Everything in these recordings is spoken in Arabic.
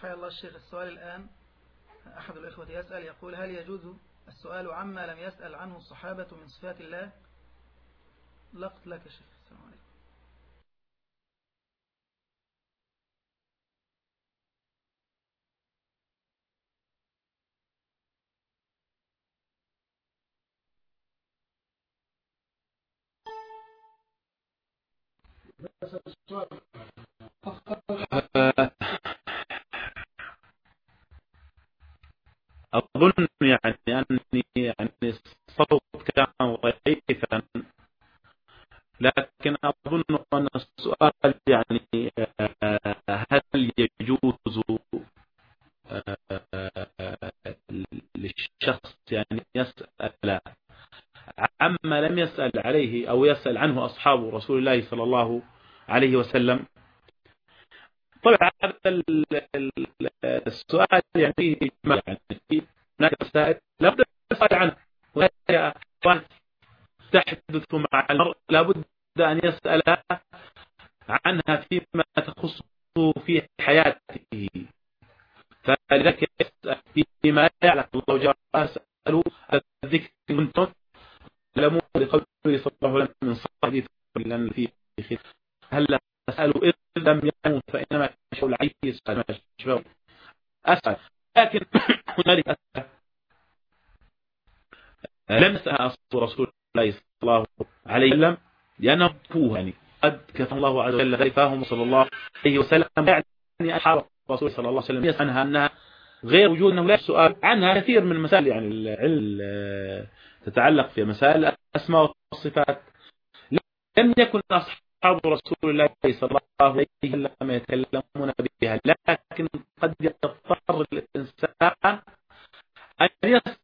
حيا الله الشيخ السؤال الآن أحد الإخوة يسأل يقول هل يجوز السؤال عما لم يسأل عنه الصحابة من صفات الله؟ لقت لك شيخ السلام عليكم. أظن يعني أني يعني الصوت كان ضعيفا. لكن أظن أن السؤال يعني هل يجوز للشخص يعني يسأل عما لم يسأل عليه أو يسأل عنه أصحاب رسول الله صلى الله عليه وسلم؟ طبعا هذا السؤال يعني يعني هناك مسائل لابد يسأل عنه. وهي تحدث مع المرء لابد أن يسأل عنها فيما تخصه في حياته. فلذلك يسأل فيما يعلم. الله وعلا أسألوا الذكر كنتم تعلمون لقوله صلى الله عليه وسلم من صحيح فيه هل أسأل إذ لم يموت فإنما يشاء العيد يسأل ما يشاء أسأل لكن هنالك أسأل لم يسأل رسول الله صلى الله عليه وسلم فوه يعني قد كفى الله عز وجل ذلفاهم صلى الله عليه وسلم يعني أشعر الرسول صلى الله عليه وسلم يسأل عنها أنها غير وجود أنه لا سؤال عنها كثير من المسائل يعني العلم تتعلق في مسائل الأسماء والصفات. لم يكن أصحاب رسول الله صلى الله عليه وسلم يتكلمون بها لكن قد يضطر الإنسان أن يسأل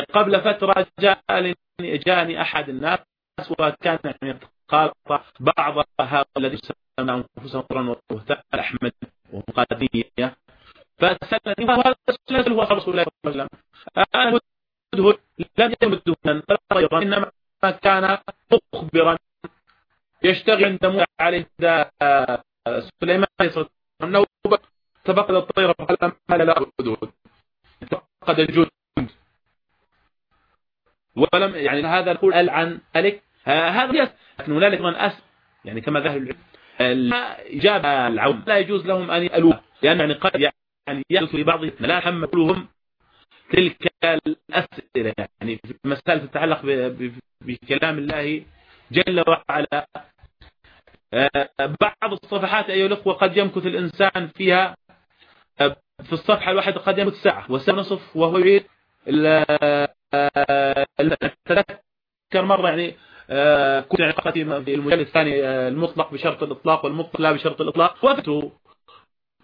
قبل فترة جاء جاءني أحد الناس وكان يعني قال بعض هؤلاء الذين سمعوا أنفسهم قرا وهتان أحمد ومقادية فسألني وهذا السؤال هو رسول الله صلى الله عليه وسلم؟ الهدهد لم يكن طيرا إنما كان مخبرا يشتغل عند عليه سليمان صلى الله عليه تفقد الطير فقال ما لا الهدهد تفقد الجند يعني هذا نقول عن ذلك هذا لكن هنالك من أس. يعني كما ذهب الإجابة العون. لا يجوز لهم أن يألوها لأن يعني قد يعني يحدث لبعضهم لا يحملهم تلك الأسئلة. يعني مسائل تتعلق بكلام الله جل وعلا. بعض الصفحات أيها الأخوة قد يمكث الإنسان فيها. في الصفحة الواحدة قد يمكث ساعة. وساعة ونصف وهو يريد تذكر مرة يعني كنت يعني في المجال الثاني المطلق بشرط الإطلاق والمطلق لا بشرط الإطلاق. وقفته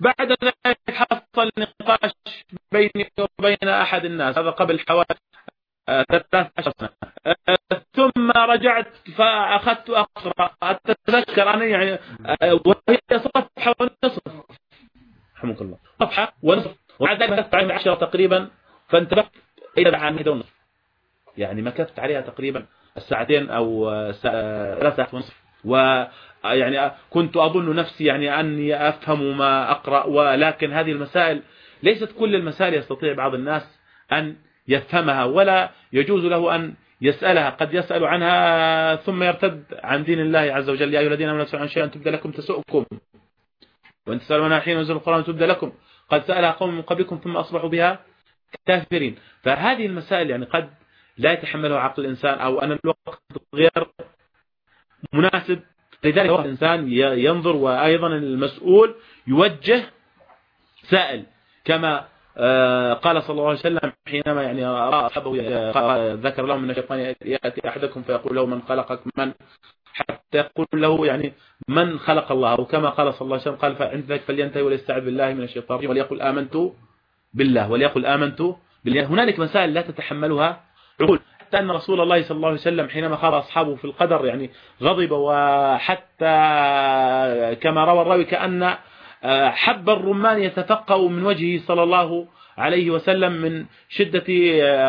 بعد ذلك حصل نقاش بيني وبين أحد الناس هذا قبل حوالي 13 سنة. ثم رجعت فأخذت أقرأ. أتذكر أنا يعني وهي صفحة ونصف. رحمك الله. صفحة ونصف. وبعد ذلك عشرة تقريبا فانتبهت إلى كده ونصف. يعني مكثت عليها تقريبا الساعتين أو ثلاث ساعات ونصف. ويعني كنت أظن نفسي يعني أني أفهم ما أقرأ ولكن هذه المسائل ليست كل المسائل يستطيع بعض الناس أن يفهمها ولا يجوز له أن يسألها. قد يسأل عنها ثم يرتد عن دين الله عز وجل. يا أيها الذين آمنوا عن شيئا تبدأ لكم تسؤكم. وأن تسألوا عنها حين ينزل القرآن تبدأ لكم. قد سألها قوم من قبلكم ثم أصبحوا بها كافرين. فهذه المسائل يعني قد لا يتحملها عقل الإنسان أو أن الوقت غير مناسب. لذلك الإنسان ينظر وأيضا المسؤول يوجه سائل كما قال صلى الله عليه وسلم حينما يعني رأى أصحابه ذكر لهم من الشيطان يأتي أحدكم فيقول له من خلقك من حتى يقول له يعني من خلق الله. أو كما قال صلى الله عليه وسلم قال فعند ذلك فلينتهي وليستعذ بالله من الشيطان وليقل آمنت بالله. وليقل آمنت بالله. هنالك مسائل لا تتحملها عقول حتى أن رسول الله صلى الله عليه وسلم حينما خاض أصحابه في القدر يعني غضب وحتى كما روى الراوي كأن حب الرمان يتفقأ من وجهه صلى الله عليه وسلم من شدة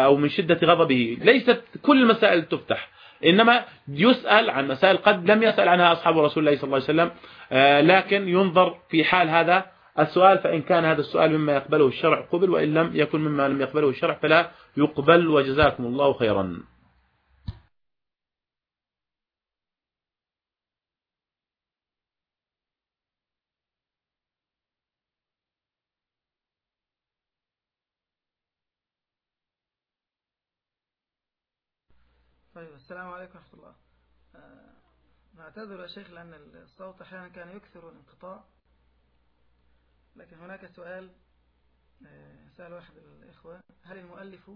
أو من شدة غضبه. ليست كل المسائل تفتح إنما يسأل عن مسائل قد لم يسأل عنها أصحاب رسول الله صلى الله عليه وسلم آه، لكن ينظر في حال هذا السؤال فإن كان هذا السؤال مما يقبله الشرع قبل وإن لم يكن مما لم يقبله الشرع فلا يقبل وجزاكم الله خيرا. طيب السلام عليكم ورحمة الله. آه، نعتذر يا شيخ لأن الصوت أحيانا كان يكثر الانقطاع. لكن هناك سؤال آه، سأل واحد الإخوة هل المؤلف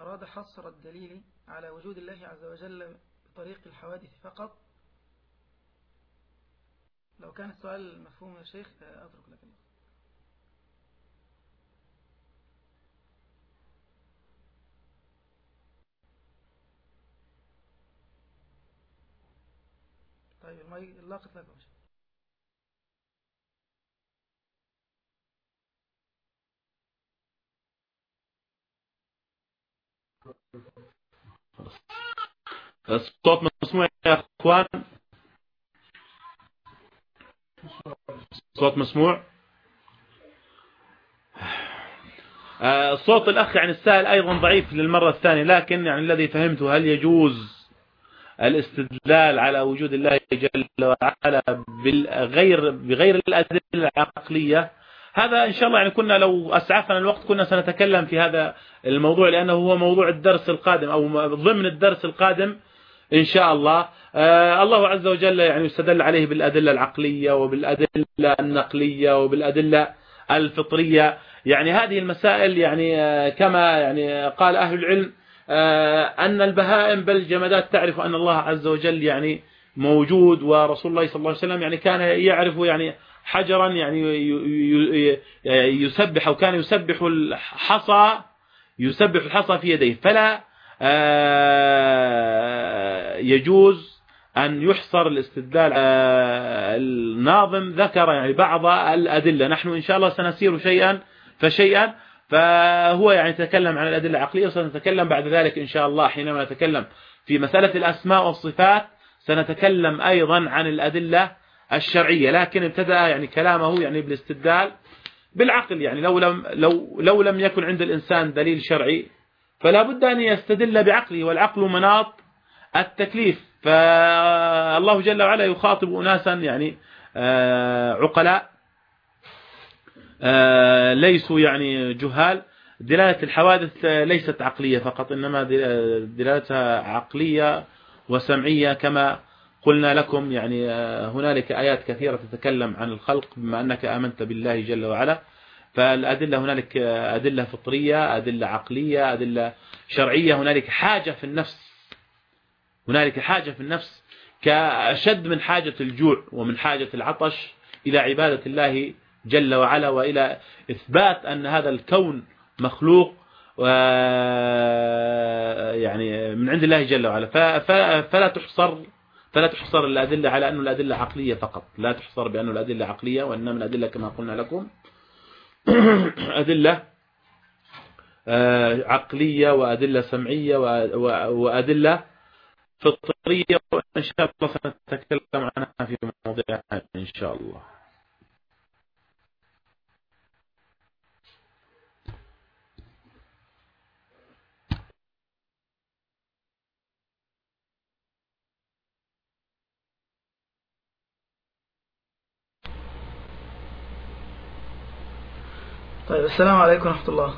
أراد حصر الدليل على وجود الله عز وجل بطريق الحوادث فقط؟ لو كان السؤال مفهوم يا شيخ آه، أترك لك الله طيب الماي اللاقط لك وش الصوت مسموع يا اخوان صوت مسموع آه، صوت الأخ يعني السائل أيضا ضعيف للمرة الثانية لكن يعني الذي فهمته هل يجوز الاستدلال على وجود الله جل وعلا بغير بغير الأدلة العقلية؟ هذا إن شاء الله يعني كنا لو أسعفنا الوقت كنا سنتكلم في هذا الموضوع لأنه هو موضوع الدرس القادم أو ضمن الدرس القادم إن شاء الله. آه الله عز وجل يعني يستدل عليه بالأدلة العقلية وبالأدلة النقلية وبالأدلة الفطرية. يعني هذه المسائل يعني آه كما يعني قال أهل العلم آه، أن البهائم بل الجمادات تعرف أن الله عز وجل يعني موجود ورسول الله صلى الله عليه وسلم يعني كان يعرف يعني حجرا يعني يسبح أو كان يسبح الحصى يسبح الحصى في يديه. فلا آه، يجوز أن يحصر الاستدلال آه، الناظم ذكر يعني بعض الأدلة. نحن إن شاء الله سنسير شيئا فشيئا فهو يعني تكلم عن الأدلة العقلية وسنتكلم بعد ذلك إن شاء الله حينما نتكلم في مسألة الأسماء والصفات. سنتكلم أيضا عن الأدلة الشرعية لكن ابتدأ يعني كلامه يعني بالاستدلال بالعقل. يعني لو لم, لو, لو لم يكن عند الإنسان دليل شرعي فلا بد أن يستدل بعقله والعقل مناط التكليف. فالله جل وعلا يخاطب أناسا يعني آه، عقلاء آه، ليسوا يعني جهال. دلالة الحوادث ليست عقلية فقط إنما دلالتها عقلية وسمعية كما قلنا لكم يعني آه، هنالك آيات كثيرة تتكلم عن الخلق بما أنك آمنت بالله جل وعلا. فالأدلة هنالك أدلة فطرية أدلة عقلية أدلة شرعية. هنالك حاجة في النفس هنالك حاجة في النفس كأشد من حاجة الجوع ومن حاجة العطش إلى عبادة الله جل وعلا وإلى إثبات أن هذا الكون مخلوق يعني من عند الله جل وعلا. فلا تحصر فلا تحصر الأدلة على أنه الأدلة عقلية فقط. لا تحصر بأنه الأدلة عقلية وإنما الأدلة كما قلنا لكم أدلة آه، عقلية وأدلة سمعية وأدلة فطرية. وإن شاء الله سنتكلم عنها في موضوعها إن شاء الله. طيب السلام عليكم ورحمة الله.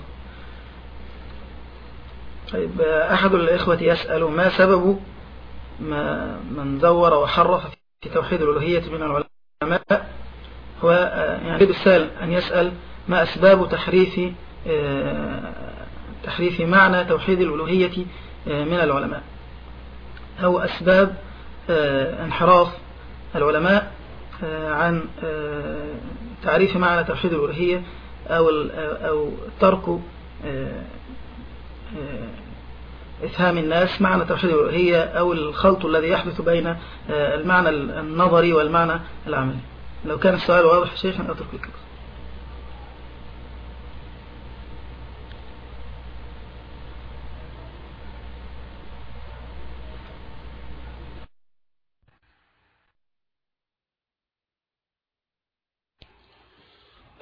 طيب أحد الإخوة يسأل ما سبب ما من دور وحرف في توحيد الألوهية من العلماء؟ هو يعني يريد السائل أن يسأل ما أسباب تحريف تحريف معنى توحيد الألوهية من العلماء؟ أو أسباب انحراف العلماء عن تعريف معنى توحيد الألوهية أو أو ترك آه، آه، إفهام الناس معنى توحيد الألوهية أو الخلط الذي يحدث بين آه، المعنى النظري والمعنى العملي. لو كان السؤال واضح شيخ أترك لك.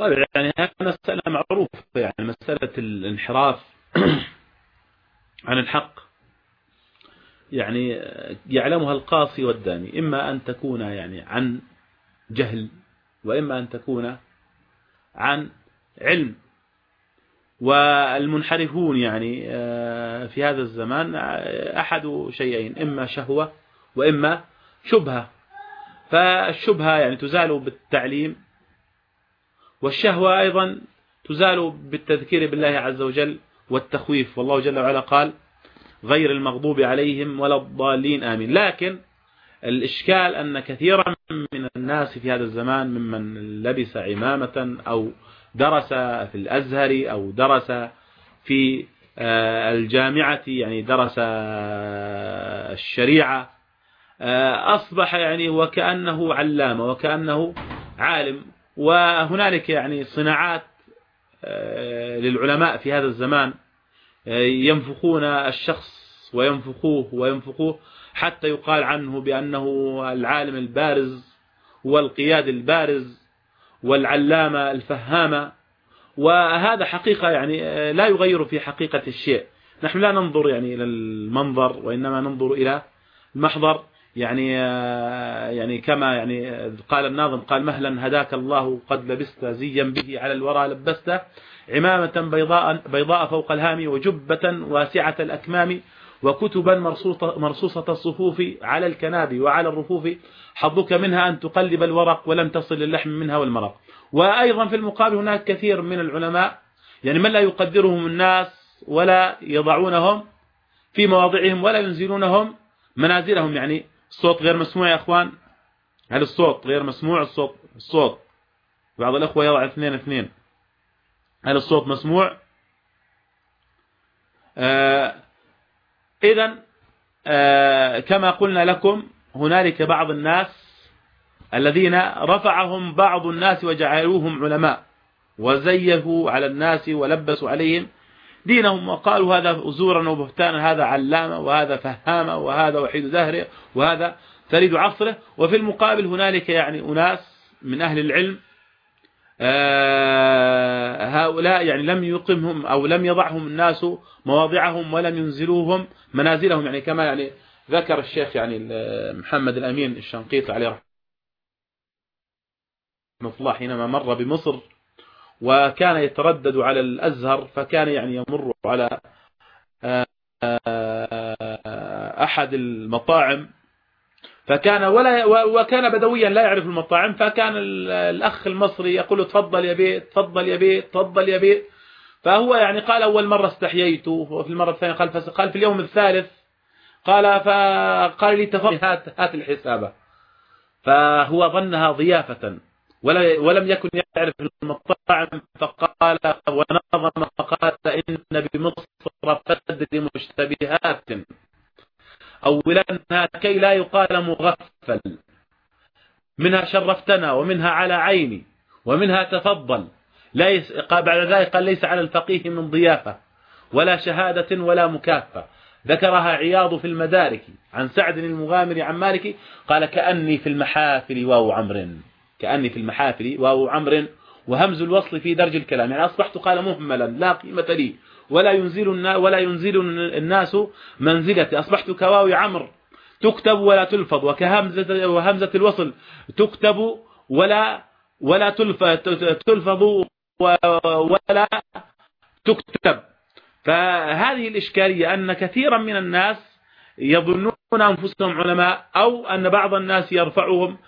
طيب يعني هذه مسألة معروفة يعني مسألة الانحراف عن الحق يعني يعلمها القاصي والداني إما أن تكون يعني عن جهل وإما أن تكون عن علم. والمنحرفون يعني آه، في هذا الزمان آه، أحد شيئين إما شهوة وإما شبهة. فالشبهة يعني تزال بالتعليم والشهوة أيضا تزال بالتذكير بالله عز وجل والتخويف. والله جل وعلا قال غير المغضوب عليهم ولا الضالين. آمين. لكن الإشكال أن كثيرا من الناس في هذا الزمان ممن لبس عمامة أو درس في الأزهر أو درس في آه، الجامعة يعني درس آه، الشريعة آه، أصبح يعني وكأنه علامة وكأنه عالم. وهنالك يعني صناعات للعلماء في هذا الزمان ينفخون الشخص وينفخوه وينفخوه حتى يقال عنه بأنه العالم البارز والقيادي البارز والعلامة الفهامة. وهذا حقيقة يعني لا يغير في حقيقة الشيء. نحن لا ننظر يعني إلى المنظر وإنما ننظر إلى المحضر. يعني يعني كما يعني قال الناظم قال مهلا هداك الله قد لبست زيا به على الورى لبسته عمامة بيضاء بيضاء فوق الهام وجبة واسعة الأكمام وكتبا مرصوصة الصفوف على الكناب وعلى الرفوف. حظك منها أن تقلب الورق ولم تصل اللحم منها والمرق. وأيضا في المقابل هناك كثير من العلماء يعني من لا يقدرهم الناس ولا يضعونهم في مواضعهم ولا ينزلونهم منازلهم يعني الصوت غير مسموع يا أخوان؟ هل الصوت غير مسموع؟ الصوت الصوت. بعض الأخوة يضع اثنين اثنين. هل الصوت مسموع؟ آه إذا آه كما قلنا لكم هنالك بعض الناس الذين رفعهم بعض الناس وجعلوهم علماء وزيفوا على الناس ولبسوا عليهم دينهم وقالوا هذا أزورا وبهتانا هذا علامة وهذا فهامة وهذا وحيد دهره وهذا فريد عصره. وفي المقابل هنالك يعني أناس من أهل العلم آه، هؤلاء يعني لم يقمهم أو لم يضعهم الناس مواضعهم ولم ينزلوهم منازلهم يعني كما يعني ذكر الشيخ يعني محمد الأمين الشنقيطي عليه رحمة الله حينما مر بمصر. وكان يتردد على الأزهر فكان يعني يمر على آه، أحد المطاعم. فكان ولا وكان بدويا لا يعرف المطاعم فكان الأخ المصري يقول له تفضل يا بيت تفضل يا بيت تفضل يا بيت. فهو يعني قال أول مرة استحييت وفي المرة الثانية قال قال في اليوم الثالث قال فقال لي تفضل. هات هات الحسابة. فهو ظنها ضيافة. ولم يكن يعرف المطاعم فقال ونظم قال إن بمصر فدر مشتبهات. أولنها كي لا يقال مغفل. منها شرفتنا ومنها على عيني ومنها تفضل. ليس بعد ذلك قال ليس على الفقيه من ضيافة ولا شهادة ولا مكافة. ذكرها عياض في المدارك عن سعد المغامر عن مالك قال كأني في المحافل واو عمر كأني في المحافل واو عمر وهمز الوصل في درج الكلام. يعني أصبحت قال مهملا لا قيمة لي. ولا ينزل ولا ينزل الناس منزلتي. أصبحت كواوي عمر تكتب ولا تلفظ. وكهمزة وهمزة الوصل. تكتب ولا ولا تلفظ ولا تكتب. فهذه الإشكالية أن كثيرا من الناس يظنون أنفسهم علماء أو أن بعض الناس يرفعهم.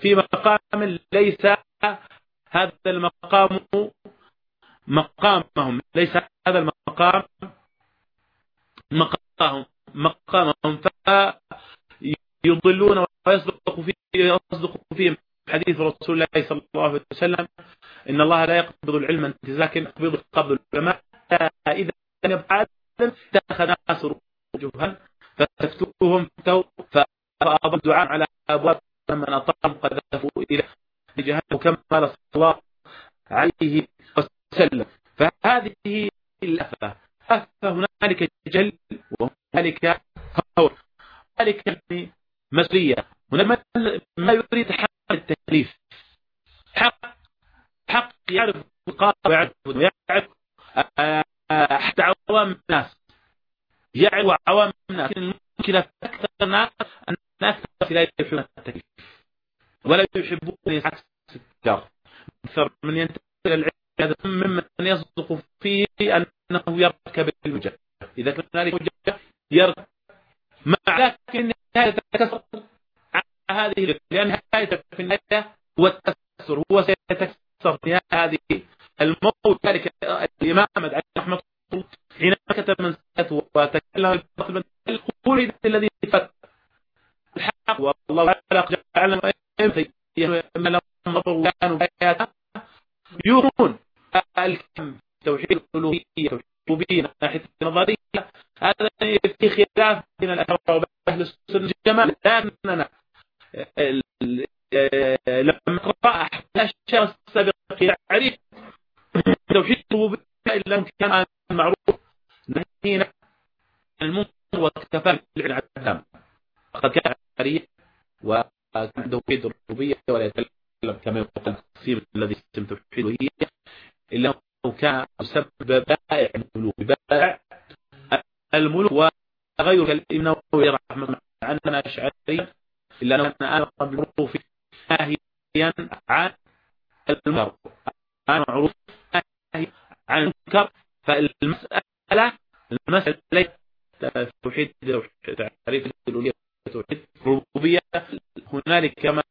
في مقام ليس هذا المقام مقامهم ليس هذا المقام مقامهم مقامهم. فيضلون ويصدق فيه يصدق فيهم حديث رسول الله صلى الله عليه وسلم إن الله لا يقبض العلم انتزاك يقبض قبض العلماء. إذا كان يبقى اتخذ ناس رجوها فتفتوهم فأضل الدعاء على أبواب من أطعم قذفوا إلى جهنم كما قال صلى الله عليه وسلم. فهذه الأفة فهنالك جل وهنالك هور هنالك مسؤولية هناك ما يريد حق التكليف حق يعرف القاضي ويعرف ويعرف آه، حتى عوام الناس يعرف عوام الناس المشكلة أكثر الناس الناس لا يحبون التكليف ولا يحبون عكس التجار أكثر من ينتقل العيادة ممن يصدق فيه أنه يركب المجد إذا كان ذلك مجد يركب مع لكن النهاية تتكسر هذه لأن نهاية في النهاية هو التكسر هو سيتكسر في هذه الموت ذلك الإمام علي رحمه الله حين كتب من سيئته وتكلم الباطل قول الذي فت الحق والله جعلنا ما لهم كانوا بآياته يرون الكم توحيد الألوهية توحيد الربوبية من ناحية النظرية هذا في خلاف بين الأشاعرة وأهل السنة والجماعة. لكننا لما نقرأ الأشياء السابقة يعرف توحيد الربوبية إلا كان معروف. نهينا المنكر وكفى بالعلم فقد كان وكان توحيد الربوبية ولا يتكلم كما يقول التقسيم الذي يسمى توحيد الربوبية إلا أنه كان يسبب بائع الملوك بائع الملوك وغير الإمام رحمه الله عننا أشعري إلا أنه كان آمر بالمعروف ناهيا عن المنكر عن معروف ناهي عن المنكر فالمسألة المسألة ليست توحيد تعريف الألوهية توحيد الربوبية هنالك كما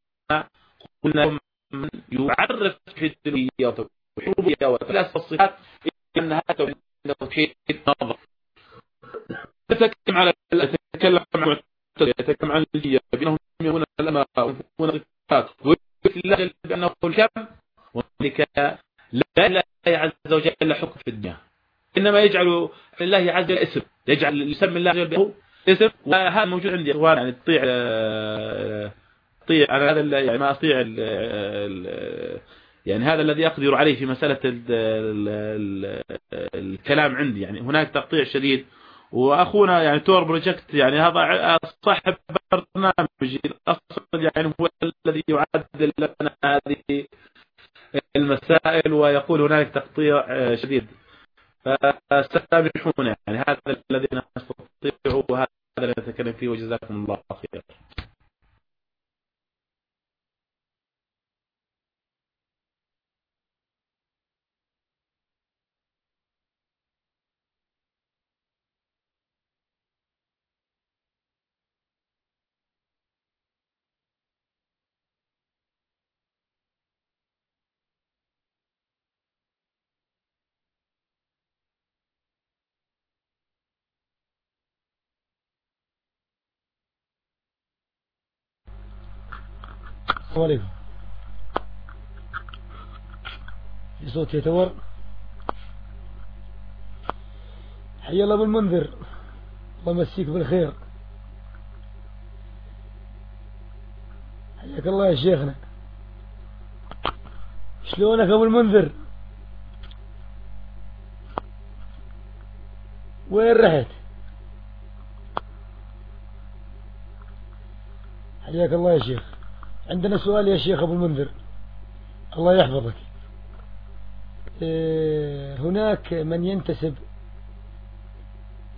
قلنا من يعرف توحيد الألوهية وتوحيد الربوبية وثلاث الصفات إنها توحيد نظر تتكلم على تتكلم عن يتكلم عن الجية بأنهم يهون الأماء ويهون الصفات. ويثبت الله جل بأنه الكم وذلك لا لا عز وجل حكم في الدنيا. إنما يجعل لله عز وجل اسم. يجعل يسمي الله عز وجل اسم وهذا موجود عندي إخوان يعني تطيع تطيع أنا هذا يعني ما أطيع يعني هذا الذي أقدر عليه في مسألة الكلام عندي. يعني هناك تقطيع شديد. وأخونا يعني تور بروجكت يعني هذا صاحب برنامج. أصلا يعني هو الذي يعدل لنا هذه المسائل ويقول هناك تقطيع شديد. فاستسامحونا يعني هذا الذي نستطيعه وهذا الذي نتكلم فيه وجزاكم الله خير السلام عليكم في صوت يتور. حي الله بالمنذر. الله يمسيك بالخير. حياك الله يا شيخنا. شلونك أبو المنذر؟ وين رحت؟ حياك الله يا شيخ. عندنا سؤال يا شيخ أبو المنذر. الله يحفظك. إيه، هناك من ينتسب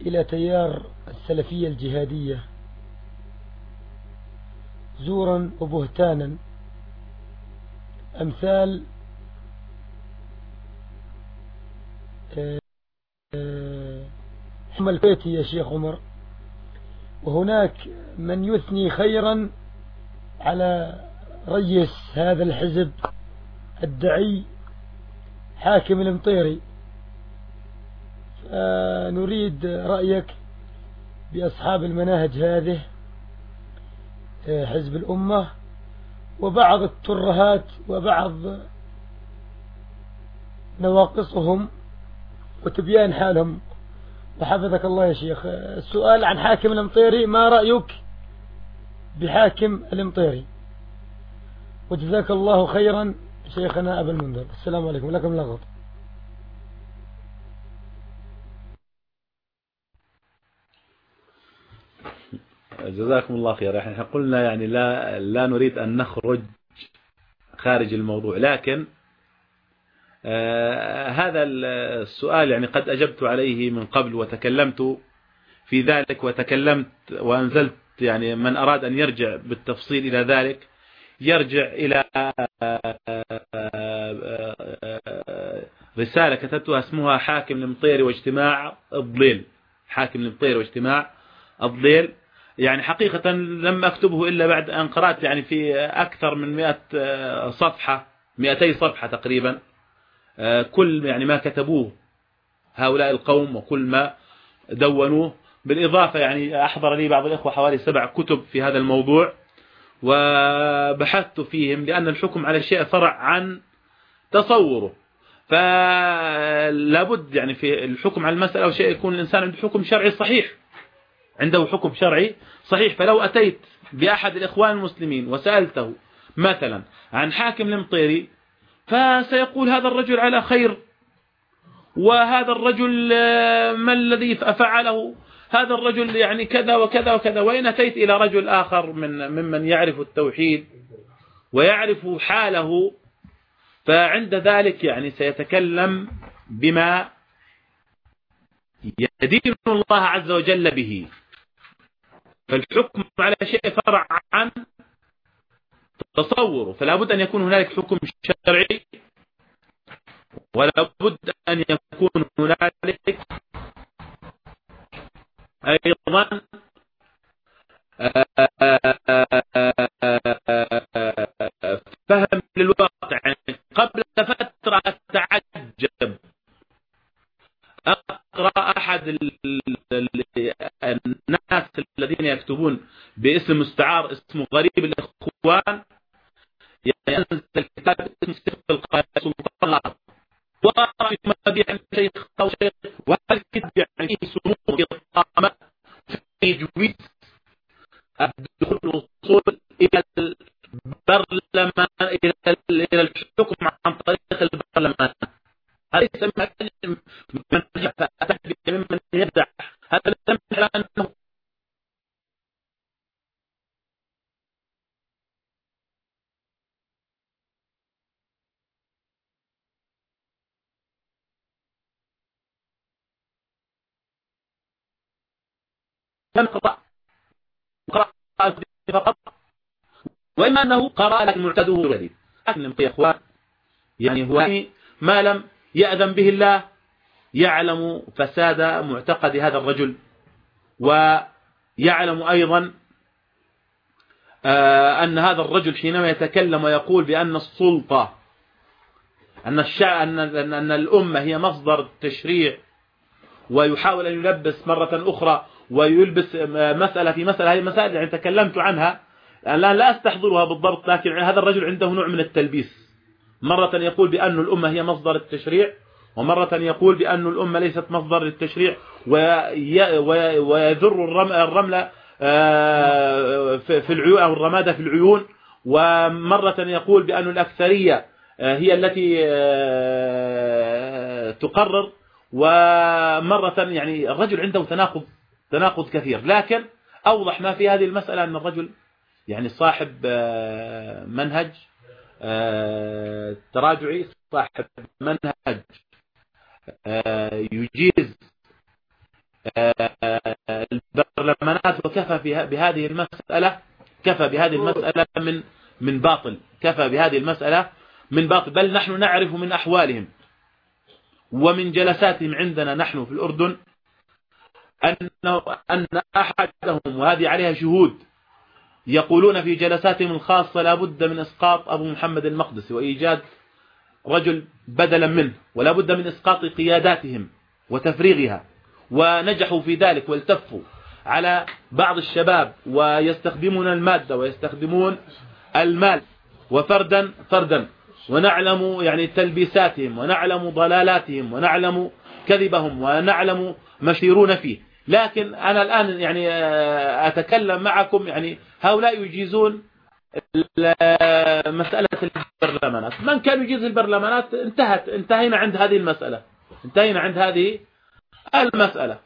إلى تيار السلفية الجهادية زورا وبهتانا. أمثال إيه، حمل بيتي يا شيخ عمر. وهناك من يثني خيرا على رئيس هذا الحزب الدعي حاكم المطيري نريد رأيك بأصحاب المناهج هذه حزب الأمة وبعض الترهات وبعض نواقصهم وتبيان حالهم. وحفظك الله يا شيخ. السؤال عن حاكم المطيري ما رأيك؟ بحاكم المطيري وجزاك الله خيرا شيخنا أبا المنذر. السلام عليكم. لكم لغط جزاكم الله خير إحنا قلنا يعني لا لا نريد أن نخرج خارج الموضوع لكن آه هذا السؤال يعني قد أجبت عليه من قبل وتكلمت في ذلك وتكلمت وأنزلت يعني من أراد أن يرجع بالتفصيل إلى ذلك يرجع إلى رسالة كتبتها اسمها حاكم المطير واجتماع الضليل. حاكم المطير واجتماع الضليل. يعني حقيقة لم أكتبه إلا بعد أن قرأت يعني في أكثر من مئة صفحة مئتي صفحة تقريبا. كل يعني ما كتبوه هؤلاء القوم وكل ما دونوه بالإضافة يعني أحضر لي بعض الإخوة حوالي سبع كتب في هذا الموضوع وبحثت فيهم لأن الحكم على الشيء فرع عن تصوره. فلا بد يعني في الحكم على المسألة أو شيء يكون الإنسان عنده حكم شرعي صحيح. عنده حكم شرعي صحيح. فلو أتيت بأحد الإخوان المسلمين وسألته مثلا عن حاكم المطيري فسيقول هذا الرجل على خير وهذا الرجل ما الذي فعله؟ هذا الرجل يعني كذا وكذا وكذا. وإن أتيت إلى رجل آخر من ممن يعرف التوحيد ويعرف حاله فعند ذلك يعني سيتكلم بما يدين الله عز وجل به. فالحكم على شيء فرع عن تصوره. فلا بد أن يكون هنالك حكم شرعي ولا بد أن يكون هنالك أيضا فهم للواقع يعني قبل فترة أتعجب أقرأ أحد الناس الذين يكتبون باسم مستعار اسمه غريب الإخوان ينزل كتاب اسمه سفر القاسم وقرأ في مبيع شيخ أو شيخ وهذا الكتاب يعني فيه سموم إقامة في تجويز الدخول الوصول إلى البرلمان إلى الحكم عن طريق البرلمان يسمى من ممن يدع هذا لم على أنه لم قرأ. قرأ فقط. وإما أنه قرأ لكن معتده غريب لكن يا إخوان يعني هو ما لم يأذن به الله يعلم فساد معتقد هذا الرجل ويعلم أيضا آه، أن هذا الرجل حينما يتكلم ويقول بأن السلطة أن, الشع... أن... أن الأمة هي مصدر التشريع ويحاول أن يلبس مرة أخرى ويلبس مسألة في مسألة هذه المسائل يعني تكلمت عنها. الآن لا أستحضرها بالضبط لكن هذا الرجل عنده نوع من التلبيس. مرة يقول بأن الأمة هي مصدر التشريع ومرة يقول بأن الأمة ليست مصدر للتشريع ويذر الرمل آه، في العيون أو الرمادة في العيون. ومرة يقول بأن الأكثرية آه، هي التي آه، تقرر. ومرة يعني الرجل عنده تناقض. تناقض كثير. لكن أوضح ما في هذه المسألة أن الرجل يعني صاحب آه، منهج آه، تراجعي صاحب منهج آه، يجيز البرلمانات وكفى بهذه المسألة كفى بهذه المسألة من من باطل كفى بهذه المسألة من باطل. بل نحن نعرف من أحوالهم ومن جلساتهم عندنا نحن في الأردن أنه أن أحدهم وهذه عليها شهود يقولون في جلساتهم الخاصة لا بد من إسقاط أبو محمد المقدسي وإيجاد رجل بدلا منه ولا بد من إسقاط قياداتهم وتفريغها. ونجحوا في ذلك والتفوا على بعض الشباب ويستخدمون المادة ويستخدمون المال وفردا فردا. ونعلم يعني تلبيساتهم ونعلم ضلالاتهم ونعلم كذبهم ونعلم مشيرون فيه. لكن أنا الآن يعني آه، أتكلم معكم يعني هؤلاء يجيزون مسألة البرلمانات. من كان يجيز البرلمانات؟ انتهت انتهينا عند هذه المسألة. انتهينا عند هذه المسألة.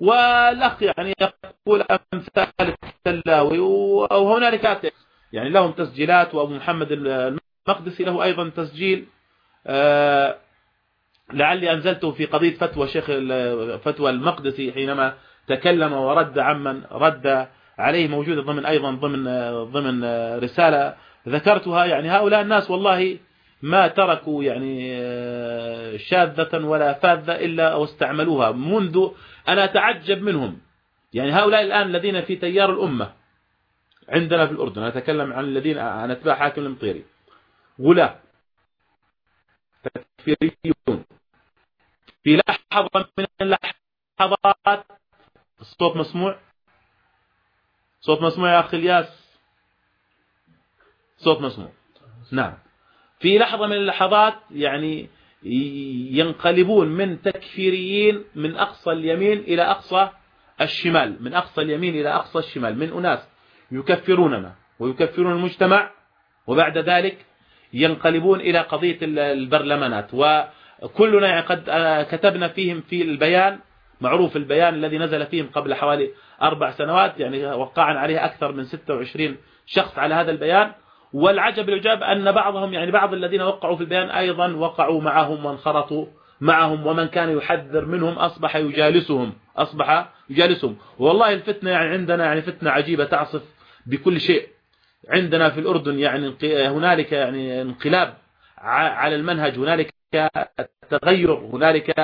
والأخ يعني يقول أمثال التلاوي وهنالك يعني لهم تسجيلات وأبو محمد المقدسي له أيضا تسجيل. آه، لعلي أنزلته في قضية فتوى شيخ فتوى المقدسي حينما تكلم ورد عمن رد عليه موجودة ضمن أيضا ضمن ضمن رسالة ذكرتها. يعني هؤلاء الناس والله ما تركوا يعني شاذة ولا فاذة إلا واستعملوها منذ أنا أتعجب منهم. يعني هؤلاء الآن الذين في تيار الأمة عندنا في الأردن أتكلم عن الذين عن أتباع حاكم المطيري. غلاة تكفيريون في لحظة من اللحظات. الصوت مسموع. صوت مسموع يا أخي الياس. صوت مسموع. نعم. في لحظة من اللحظات يعني ينقلبون من تكفيريين من أقصى اليمين إلى أقصى الشمال. من أقصى اليمين إلى أقصى الشمال. من أناس يكفروننا ويكفرون المجتمع. وبعد ذلك ينقلبون إلى قضية البرلمانات. وكلنا يعني قد كتبنا فيهم في البيان معروف البيان الذي نزل فيهم قبل حوالي أربع سنوات يعني وقعنا عليه أكثر من 26 شخص على هذا البيان. والعجب العجاب أن بعضهم يعني بعض الذين وقعوا في البيان أيضا وقعوا معهم وانخرطوا معهم ومن كان يحذر منهم أصبح يجالسهم أصبح يجالسهم. والله الفتنة يعني عندنا يعني فتنة عجيبة تعصف بكل شيء. عندنا في الأردن يعني هنالك يعني انقلاب على المنهج هنالك هنالك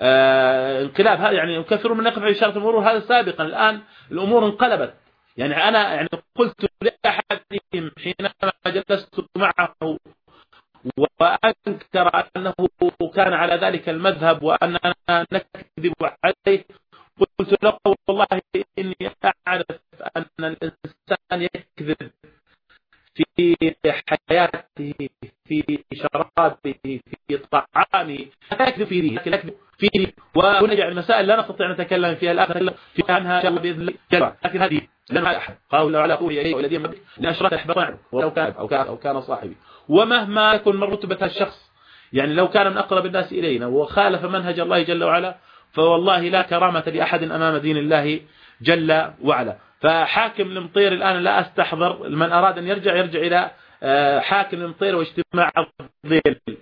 آه، انقلاب هذا يعني يكفرون من نقف على إشارة المرور هذا سابقا. الآن الأمور انقلبت. يعني أنا يعني قلت لأحدهم حينما جلست معه وأنكر أنه كان على ذلك المذهب وأننا نكذب عليه قلت له والله إني أعرف أن الإنسان يكذب. في حياته في شرابه في طعامه. لا يكذب في دينه يكذب في دينه. ونجع المسائل لا نستطيع أن نتكلم فيها الآن في عنها إن شاء الله بإذن الله. لكن هذه لن أحد. قالوا لو على قولي إليه والذين مبك لأشرك أحبط ولو كان أو كان, أو كان صاحبي. ومهما يكون من رتبة الشخص يعني لو كان من أقرب الناس إلينا وخالف منهج الله جل وعلا فوالله لا كرامة لأحد أمام دين الله جل وعلا. فحاكم المطير الآن لا أستحضر من أراد أن يرجع يرجع إلى آه، حاكم المطير واجتماع الظل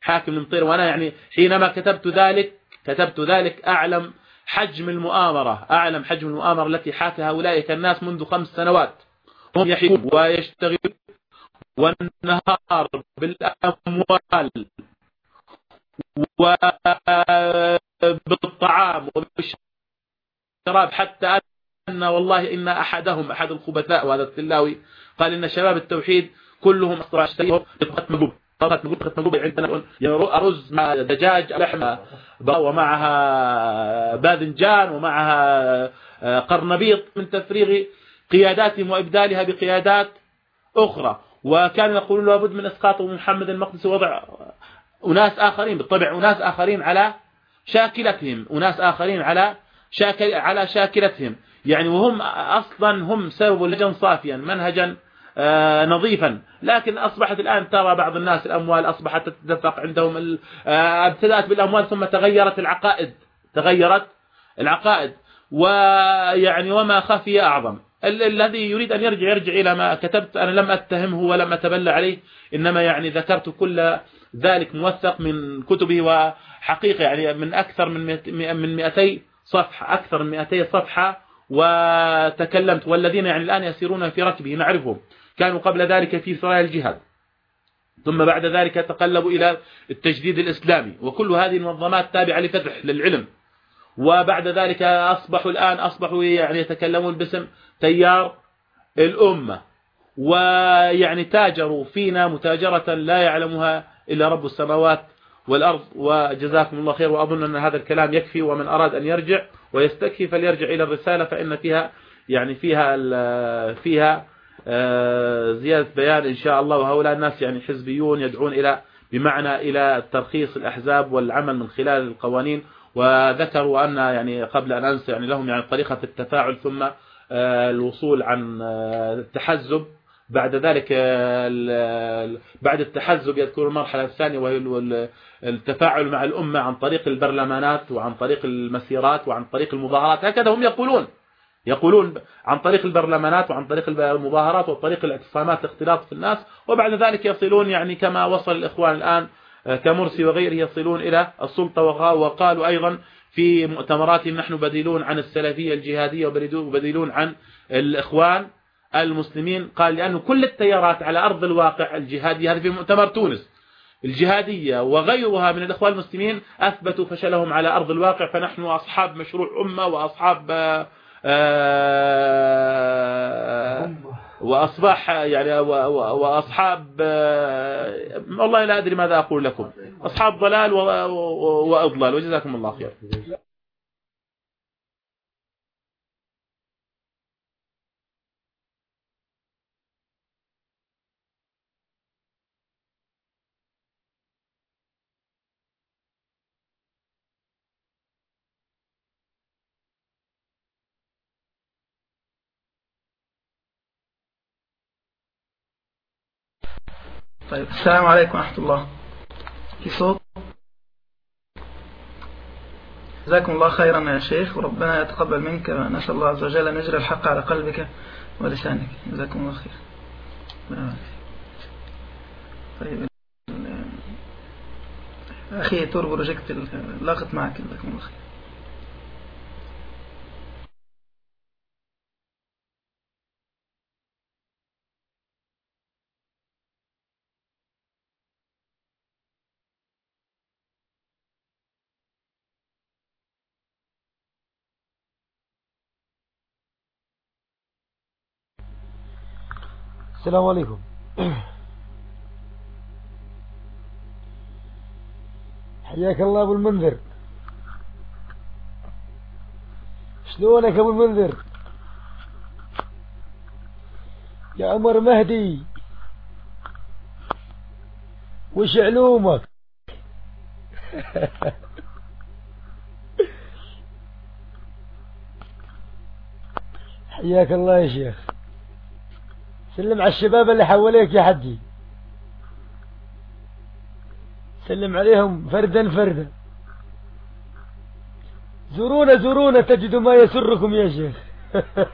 حاكم المطير وأنا يعني حينما كتبت ذلك كتبت ذلك أعلم حجم المؤامرة أعلم حجم المؤامرة التي حاكها أولئك الناس منذ خمس سنوات. هم يحيون ويشتغلون والنهار بالأموال وبالطعام وبالشراب حتى أن والله إن أحدهم أحد الخبثاء وهذا التلاوي قال إن شباب التوحيد كلهم اشتريهم بطاقة مقوب طاقة مقوب طاقة مقوب عندنا. أرز مع دجاج لحمة ومعها باذنجان ومعها آه، قرنبيط. من تفريغ قياداتهم وإبدالها بقيادات أخرى. وكانوا يقولون لابد من إسقاط محمد المقدسي وضع أناس آخرين بالطبع أناس آخرين على شاكلتهم. أناس آخرين على شاكل على شاكلتهم. يعني وهم أصلا هم سبب لجن صافيا منهجا آه، نظيفا. لكن أصبحت الآن ترى بعض الناس الأموال أصبحت تتدفق عندهم آه، ابتدأت بالأموال ثم تغيرت العقائد. تغيرت العقائد. ويعني وما خفي أعظم. الذي يريد أن يرجع يرجع إلى ما كتبت أنا لم أتهمه ولم أتبلى عليه. إنما يعني ذكرت كل ذلك موثق من كتبه وحقيقة يعني من أكثر من من 200 صفحة أكثر من 200 صفحة وتكلمت والذين يعني الآن يسيرون في ركبه نعرفهم. كانوا قبل ذلك في سرايا الجهاد. ثم بعد ذلك تقلبوا إلى التجديد الإسلامي. وكل هذه المنظمات تابعة لفتح للعلم. وبعد ذلك أصبحوا الآن أصبحوا يعني يتكلمون باسم تيار الأمة. ويعني تاجروا فينا متاجرة لا يعلمها إلا رب السماوات والأرض. وجزاكم الله خير. وأظن أن هذا الكلام يكفي ومن أراد أن يرجع ويستكفي فليرجع إلى الرسالة فإن فيها يعني فيها فيها آه، زيادة بيان إن شاء الله. وهؤلاء الناس يعني حزبيون يدعون إلى بمعنى إلى ترخيص الأحزاب والعمل من خلال القوانين. وذكروا أن يعني قبل أن أنسى يعني لهم يعني طريقة التفاعل ثم آه، الوصول عن آه، التحزب. بعد ذلك بعد التحزب يذكر المرحلة الثانية وهي التفاعل مع الأمة عن طريق البرلمانات وعن طريق المسيرات وعن طريق المظاهرات. هكذا هم يقولون. يقولون عن طريق البرلمانات وعن طريق المظاهرات وطريق الاعتصامات الاختلاط في الناس. وبعد ذلك يصلون يعني كما وصل الإخوان الآن آه، كمرسي وغيره يصلون إلى السلطة وقالوا أيضا في مؤتمراتهم نحن بديلون عن السلفية الجهادية وبديلون عن الإخوان. المسلمين قال لأنه كل التيارات على أرض الواقع الجهادية هذا في مؤتمر تونس الجهادية وغيرها من الإخوان المسلمين أثبتوا فشلهم على أرض الواقع فنحن أصحاب مشروع أمة وأصحاب آه، وأصبح يعني وأصحاب آه، والله لا أدري ماذا أقول لكم. أصحاب ضلال وأضلال. وجزاكم الله خير. السلام عليكم ورحمة الله. في صوت جزاكم الله خيرا يا شيخ وربنا يتقبل منك ونسأل الله عز وجل أن يجري الحق على قلبك ولسانك جزاكم الله خير طيب أخي تور بروجكت لاقت معك جزاكم الله خير السلام عليكم. حياك الله أبو المنذر. شلونك أبو المنذر؟ يا عمر مهدي. وش علومك؟ حياك الله يا شيخ. سلم على الشباب اللي حواليك يا حجي سلم عليهم فردا فردا. زورونا زورونا تجدوا ما يسركم يا شيخ.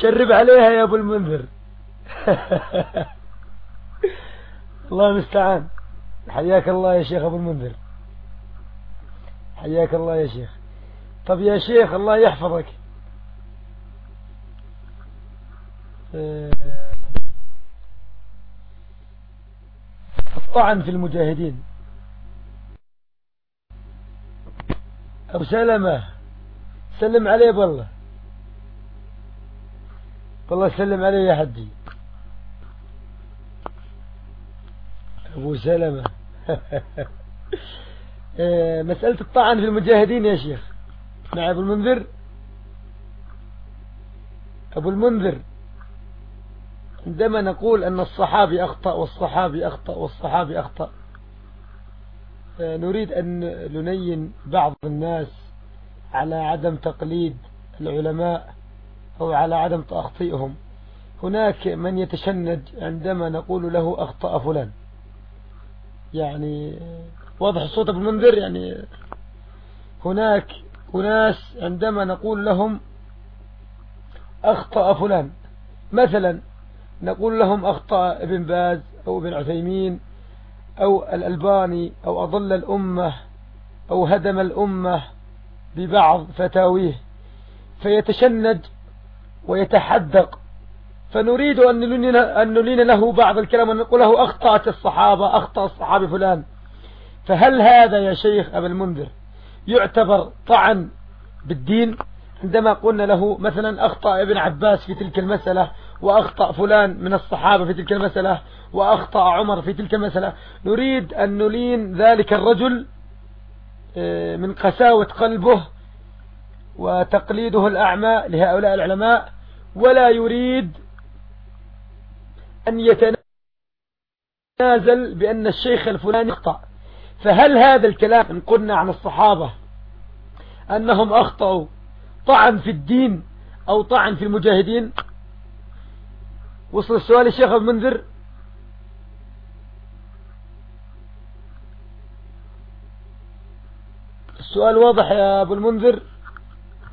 شرب عليها يا أبو المنذر. الله المستعان. حياك الله يا شيخ أبو المنذر. حياك الله يا شيخ. طب يا شيخ الله يحفظك. آه، الطعن في المجاهدين. أبو سلمة سلم عليه بالله. والله سلم عليه يا حدي. أبو سلمة. آه، مسألة الطعن في المجاهدين يا شيخ. مع أبو المنذر. أبو المنذر. عندما نقول أن الصحابي أخطأ والصحابي أخطأ والصحابي أخطأ نريد أن ننين بعض الناس على عدم تقليد العلماء أو على عدم تأخطئهم. هناك من يتشنج عندما نقول له أخطأ فلان. يعني واضح الصوت أبو المنذر؟ يعني هناك أناس عندما نقول لهم أخطأ فلان مثلا نقول لهم أخطأ ابن باز أو ابن عثيمين أو الألباني أو أضل الأمة أو هدم الأمة ببعض فتاويه فيتشنج ويتحدق. فنريد أن نلين, أن نلين له بعض الكلام ونقول له أخطأت الصحابة أخطأ الصحابي فلان. فهل هذا يا شيخ أبا المنذر؟ يعتبر طعن بالدين عندما قلنا له مثلا أخطأ ابن عباس في تلك المسألة وأخطأ فلان من الصحابة في تلك المسألة وأخطأ عمر في تلك المسألة. نريد أن نلين ذلك الرجل آه، من قساوة قلبه وتقليده الأعمى لهؤلاء العلماء ولا يريد أن يتنازل بأن الشيخ الفلاني أخطأ. فهل هذا الكلام إن قلنا عن الصحابة أنهم أخطأوا طعن في الدين أو طعن في المجاهدين؟ وصل السؤال الشيخ المنذر. السؤال واضح يا أبو المنذر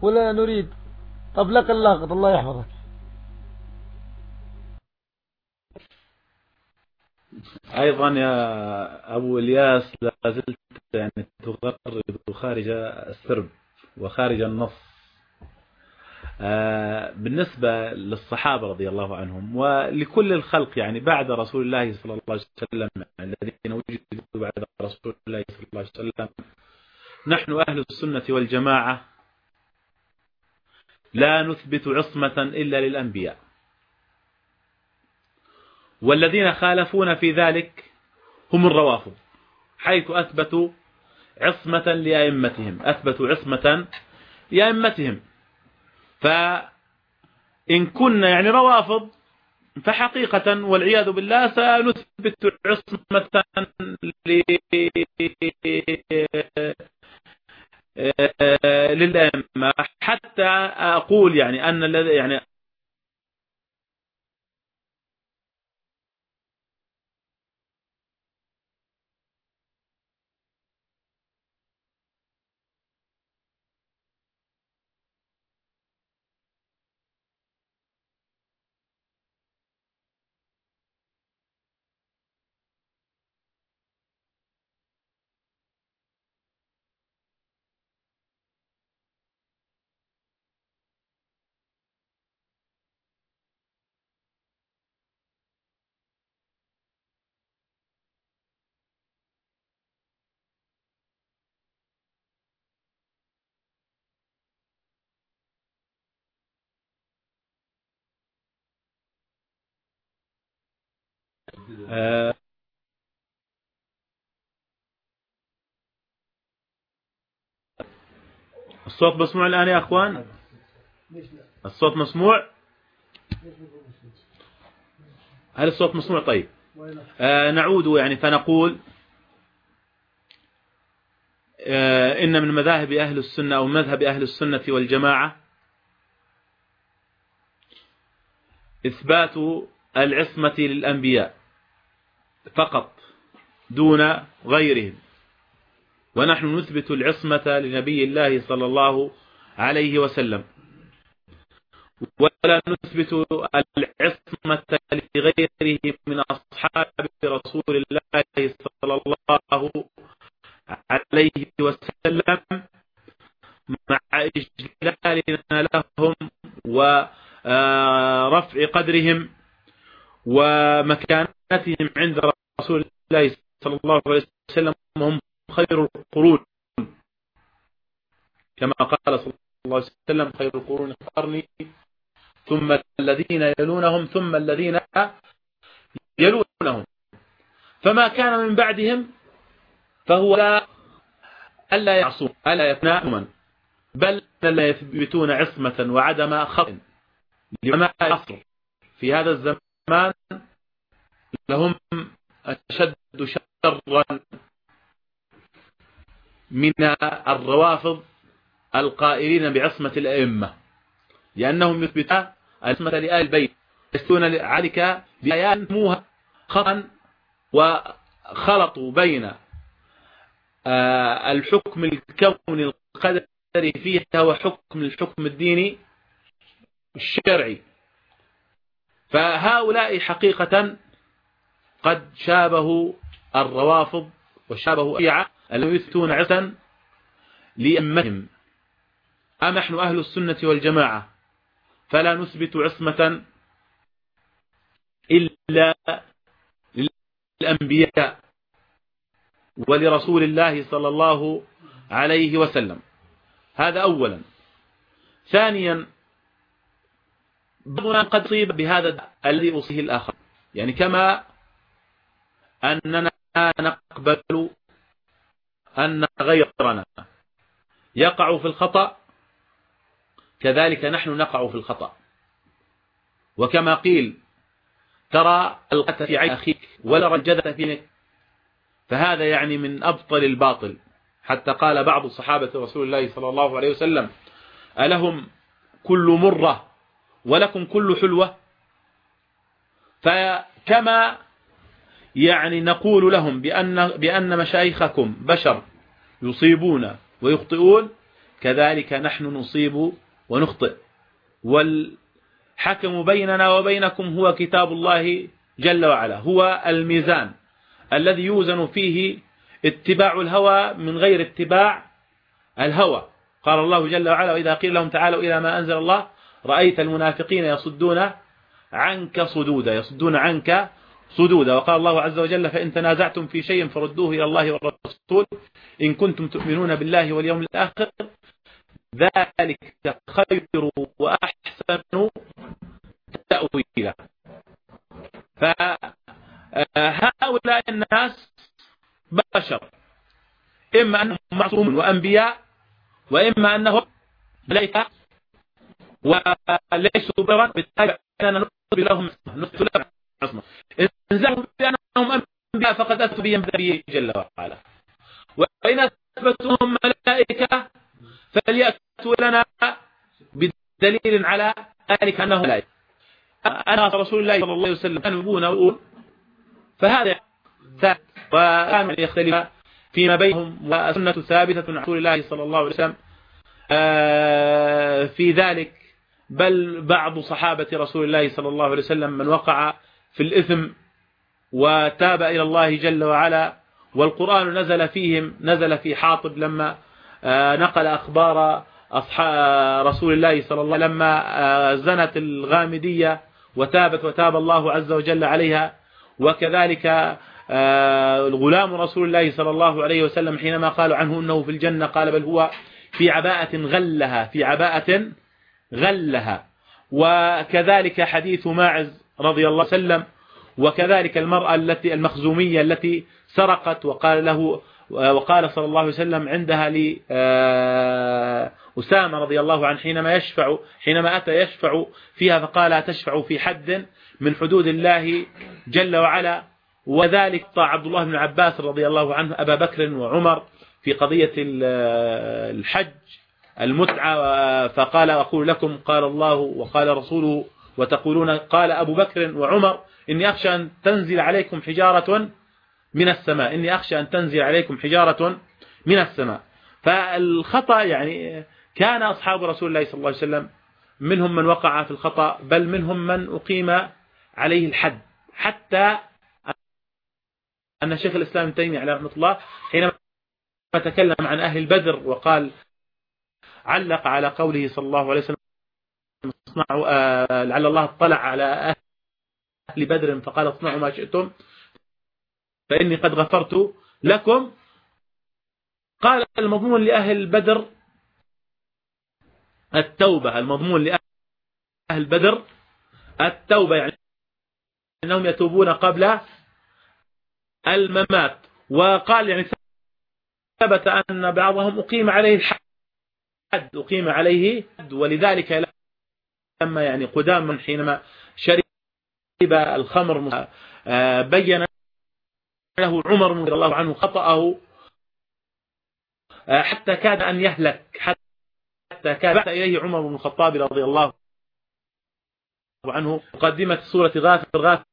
ولا نريد؟ طب لك اللقط الله يحفظك. أيضا يا أبو إلياس لا زلت يعني تغرد خارج السرب وخارج النص. آه، بالنسبة للصحابة رضي الله عنهم ولكل الخلق يعني بعد رسول الله صلى الله عليه وسلم الذين وجدوا بعد رسول الله صلى الله عليه وسلم. نحن أهل السنة والجماعة لا نثبت عصمة إلا للأنبياء. والذين خالفون في ذلك هم الروافض حيث أثبتوا عصمة لأئمتهم أثبتوا عصمة لأئمتهم. فإن كنا يعني روافض فحقيقة والعياذ بالله سنثبت عصمة للأئمة. حتى أقول يعني أن الذي يعني آه، الصوت مسموع الآن يا أخوان؟ الصوت مسموع؟ هل الصوت مسموع؟ طيب. آه نعود يعني فنقول آه إن من مذاهب أهل السنة أو مذهب أهل السنة والجماعة إثبات العصمة للأنبياء. فقط دون غيرهم. ونحن نثبت العصمة لنبي الله صلى الله عليه وسلم. ولا نثبت العصمة لغيره من أصحاب رسول الله صلى الله عليه وسلم مع إجلالنا لهم ورفع قدرهم ومكانتهم عند رسول الله صلى الله عليه وسلم هم خير القرون. كما قال صلى الله عليه وسلم خير القرون قرني ثم الذين يلونهم ثم الذين يلونهم. فما كان من بعدهم فهو لا ألا يعصون ألا يتناءما بل لا يثبتون عصمة وعدم خط لما يصر في هذا الزمان لهم أشد شرا من الروافض القائلين بعصمة الأئمة لأنهم يثبتون العصمة لآل البيت يستون عليك بآيات موها خطأ وخلطوا بين آه، الحكم الكوني القدري فيها وحكم الحكم الديني الشرعي. فهؤلاء حقيقة قد شابهوا الروافض وشابهوا الشيعة الذين يثبتون عصا لأمتهم أم نحن أهل السنة والجماعة؟ فلا نثبت عصمة إلا للأنبياء ولرسول الله صلى الله عليه وسلم. هذا أولا. ثانيا بعضنا قد صيب بهذا الذي أصيه الآخر. يعني كما أننا نقبل أن غيرنا يقع في الخطأ كذلك نحن نقع في الخطأ. وكما قيل ترى القتل في عين أخيك ولا الجدة في فهذا يعني من أبطل الباطل. حتى قال بعض صحابة رسول الله صلى الله عليه وسلم ألهم كل مرة ولكم كل حلوة؟ فكما يعني نقول لهم بأن, بأن مشايخكم بشر يصيبون ويخطئون كذلك نحن نصيب ونخطئ. والحكم بيننا وبينكم هو كتاب الله جل وعلا هو الميزان الذي يوزن فيه اتباع الهوى من غير اتباع الهوى. قال الله جل وعلا وإذا قيل لهم تعالوا إلى ما أنزل الله رأيت المنافقين يصدون عنك صدودا يصدون عنك صدودا وقال الله عز وجل فإن تنازعتم في شيء فردوه إلى الله والرسول. إن كنتم تؤمنون بالله واليوم الآخر ذلك خير وأحسن تأويلا. فهؤلاء الناس بشر. إما أنهم معصومون وأنبياء وإما أنهم ملائكة وليسوا برا بالتالي أننا نطلب لهم نطلب عصمة إن زعموا بأنهم أنبياء فقد أثبتوا بهم النبي جل وعلا. وإن أثبتوهم ملائكة فليأتوا لنا بدليل على ذلك أنهم ملائكة أنا رسول الله صلى الله عليه وسلم. كانوا يبون ويقول فهذا ثابت وكانوا يختلف فيما بينهم والسنة ثابتة عن رسول الله صلى الله عليه وسلم آه، في ذلك. بل بعض صحابة رسول الله صلى الله عليه وسلم من وقع في الإثم وتاب إلى الله جل وعلا والقرآن نزل فيهم نزل في حاطب لما آه، نقل أخبار أصحاب رسول الله صلى الله عليه وسلم لما آه، زنت الغامدية وتابت وتاب الله عز وجل عليها وكذلك آه، غلام رسول الله صلى الله عليه وسلم حينما قالوا عنه أنه في الجنة قال بل هو في عباءة غلها في عباءة غلها. وكذلك حديث ماعز رضي الله وسلم وكذلك المرأة التي المخزومية التي سرقت وقال له وقال صلى الله عليه وسلم عندها لأسامة رضي الله عنه حينما يشفع حينما أتى يشفع فيها فقال تشفع في حد من حدود الله جل وعلا. وذلك طاع عبد الله بن عباس رضي الله عنه أبا بكر وعمر في قضية الحج المتعة فقال أقول لكم قال الله وقال رسوله وتقولون قال أبو بكر وعمر إني أخشى أن تنزل عليكم حجارة من السماء. إني أخشى أن تنزل عليكم حجارة من السماء. فالخطأ يعني كان أصحاب رسول الله صلى الله عليه وسلم منهم من وقع في الخطأ بل منهم من أقيم عليه الحد. حتى أن شيخ الإسلام تيمية عليه رحمة الله حينما تكلم عن أهل البدر وقال علق على قوله صلى الله عليه وسلم اصنعوا آه لعل الله اطلع على أهل بدر فقال اصنعوا ما شئتم فإني قد غفرت لكم. قال المضمون لأهل بدر التوبة المضمون لأهل بدر التوبة يعني أنهم يتوبون قبل الممات. وقال يعني ثبت أن بعضهم أقيم عليه الحد أقيم عليه ولذلك لما يعني قدام حينما شرب الخمر آه، بين له عمر رضي الله عنه خطأه آه، حتى كاد أن يهلك حتى كاد بعث إليه عمر بن الخطاب رضي الله عنه. مقدمة سورة غافر غافر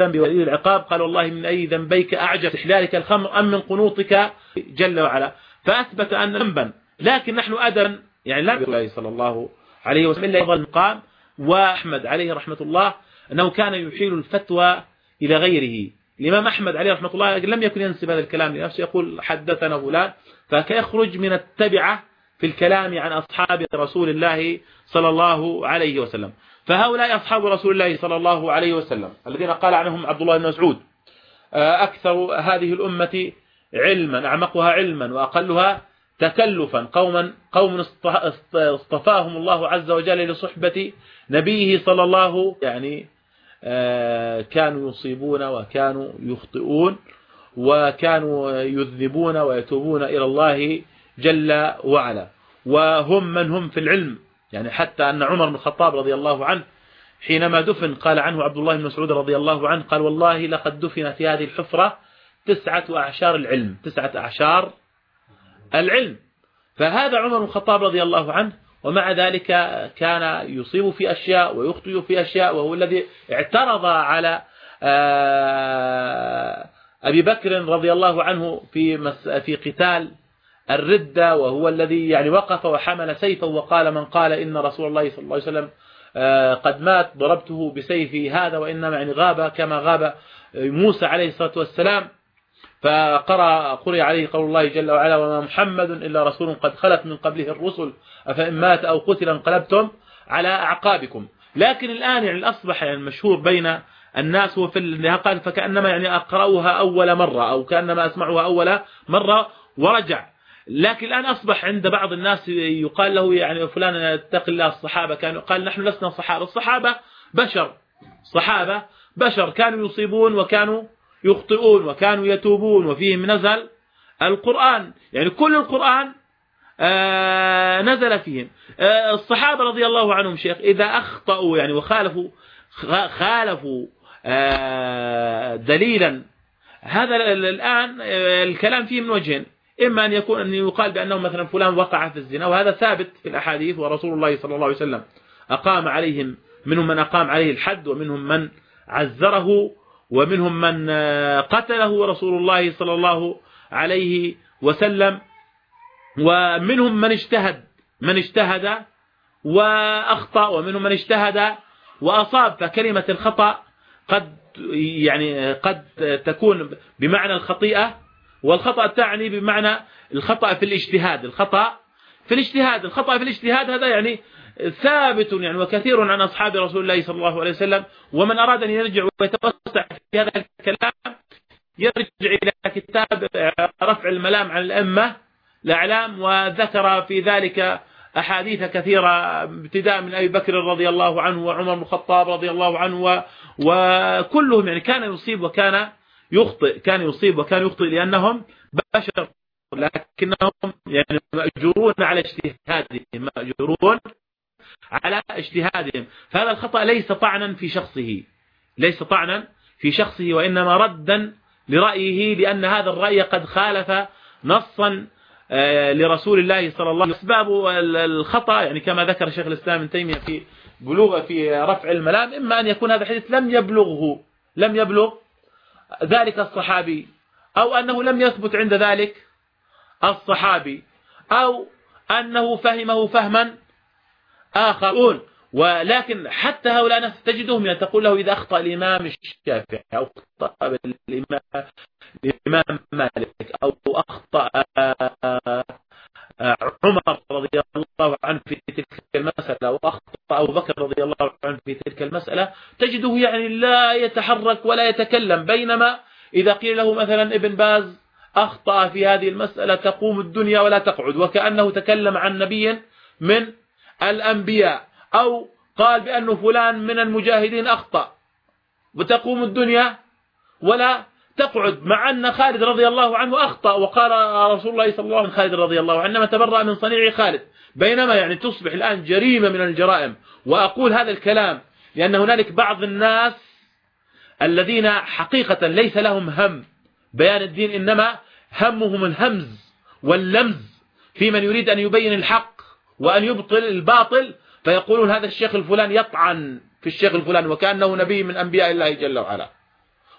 الذنب ولي العقاب قال والله من أي ذنبيك أعجب إحلالك الخمر أم من قنوطك جل وعلا. فأثبت أن ذنبا لكن نحن أدرا يعني لا الله صلى الله عليه وسلم إلا يظل المقام وأحمد عليه رحمة الله أنه كان يحيل الفتوى إلى غيره. الإمام أحمد عليه رحمة الله لم يكن ينسب هذا الكلام لنفسه يقول حدثنا فلان فكيخرج من التبعة في الكلام عن أصحاب رسول الله صلى الله عليه وسلم. فهؤلاء أصحاب رسول الله صلى الله عليه وسلم الذين قال عنهم عبد الله بن مسعود آه، أكثر هذه الأمة علما أعمقها علما وأقلها تكلفا قوما قوم اصطفاهم الله عز وجل لصحبة نبيه صلى الله يعني آه، كانوا يصيبون وكانوا يخطئون وكانوا يذنبون ويتوبون إلى الله جل وعلا. وهم من هم في العلم. يعني حتى أن عمر بن الخطاب رضي الله عنه حينما دفن قال عنه عبد الله بن مسعود رضي الله عنه قال والله لقد دفن في هذه الحفرة تسعة أعشار العلم تسعة أعشار العلم. فهذا عمر بن الخطاب رضي الله عنه ومع ذلك كان يصيب في أشياء ويخطئ في أشياء وهو الذي اعترض على آه، أبي بكر رضي الله عنه في في قتال الردة وهو الذي يعني وقف وحمل سيفه وقال من قال إن رسول الله صلى الله عليه وسلم آه، قد مات ضربته بسيفي هذا وإنما يعني غاب كما غاب موسى عليه الصلاة والسلام. فقرأ قرئ عليه قول الله جل وعلا وما محمد إلا رسول قد خلت من قبله الرسل أفإن مات أو قتل انقلبتم على أعقابكم. لكن الآن يعني الأصبح يعني المشهور بين الناس هو في قال فكأنما يعني أقرأها أول مرة أو كأنما أسمعها أول مرة ورجع. لكن الآن أصبح عند بعض الناس يقال له يعني فلان اتق الله الصحابة كانوا قال نحن لسنا صحابة. الصحابة بشر صحابة بشر كانوا يصيبون وكانوا يخطئون وكانوا يتوبون وفيهم نزل القرآن. يعني كل القرآن آه نزل فيهم. آه الصحابة رضي الله عنهم شيخ إذا أخطأوا يعني وخالفوا خالفوا آه دليلا هذا الآن آه، الكلام فيه من وجهين. إما أن يكون أن يقال بأنه مثلا فلان وقع في الزنا وهذا ثابت في الأحاديث ورسول الله صلى الله عليه وسلم أقام عليهم منهم من أقام عليه الحد ومنهم من عزره ومنهم من آه، قتله رسول الله صلى الله عليه وسلم ومنهم من اجتهد من اجتهد وأخطأ ومنهم من اجتهد وأصاب فكلمة الخطأ قد يعني قد تكون بمعنى الخطيئة والخطأ تعني بمعنى الخطأ في الاجتهاد الخطأ في الاجتهاد الخطأ في الاجتهاد هذا يعني ثابت يعني وكثير عن أصحاب رسول الله صلى الله عليه وسلم ومن أراد أن يرجع ويتوسع في هذا الكلام يرجع إلى كتاب رفع الملام عن الأمة الأعلام وذكر في ذلك أحاديث كثيرة ابتداء من أبي بكر رضي الله عنه وعمر بن الخطاب رضي الله عنه وكلهم يعني كان يصيب وكان يخطئ كان يصيب وكان يخطئ لأنهم بشر. لكنهم يعني مأجورون على اجتهادهم مأجورون على اجتهادهم. فهذا الخطأ ليس طعنا في شخصه ليس طعنا في شخصه وإنما ردا لرأيه لأن هذا الرأي قد خالف نصا آه، لرسول الله صلى الله عليه وسلم. أسباب الخطأ يعني كما ذكر شيخ الإسلام ابن تيمية في بلوغ في رفع الملام إما أن يكون هذا الحديث لم يبلغه لم يبلغ ذلك الصحابي أو أنه لم يثبت عند ذلك. الصحابي أو أنه فهمه فهما آخرون. ولكن حتى هؤلاء الناس تجدهم يعني تقول له إذا أخطأ الإمام الشافعي أو أخطأ الإمام الإمام مالك أو أخطأ عمر رضي الله عنه في تلك المسألة وأخطأ أبو بكر رضي الله عنه في تلك المسألة تجده يعني لا يتحرك ولا يتكلم. بينما إذا قيل له مثلا ابن باز أخطأ في هذه المسألة تقوم الدنيا ولا تقعد. وكأنه تكلم عن نبي من الأنبياء. أو قال بأنه فلان من المجاهدين أخطأ. وتقوم الدنيا ولا تقعد. مع أن خالد رضي الله عنه أخطأ. وقال رسول الله صلى الله عليه وسلم خالد رضي الله عنه تبرأ من صنيع خالد. بينما يعني تصبح الآن جريمة من الجرائم. وأقول هذا الكلام لأن هنالك بعض الناس الذين حقيقة ليس لهم هم. بيان الدين إنما همهم الهمز واللمز في من يريد أن يبين الحق وأن يبطل الباطل فيقولون هذا الشيخ الفلان يطعن في الشيخ الفلان وكأنه نبي من أنبياء الله جل وعلا.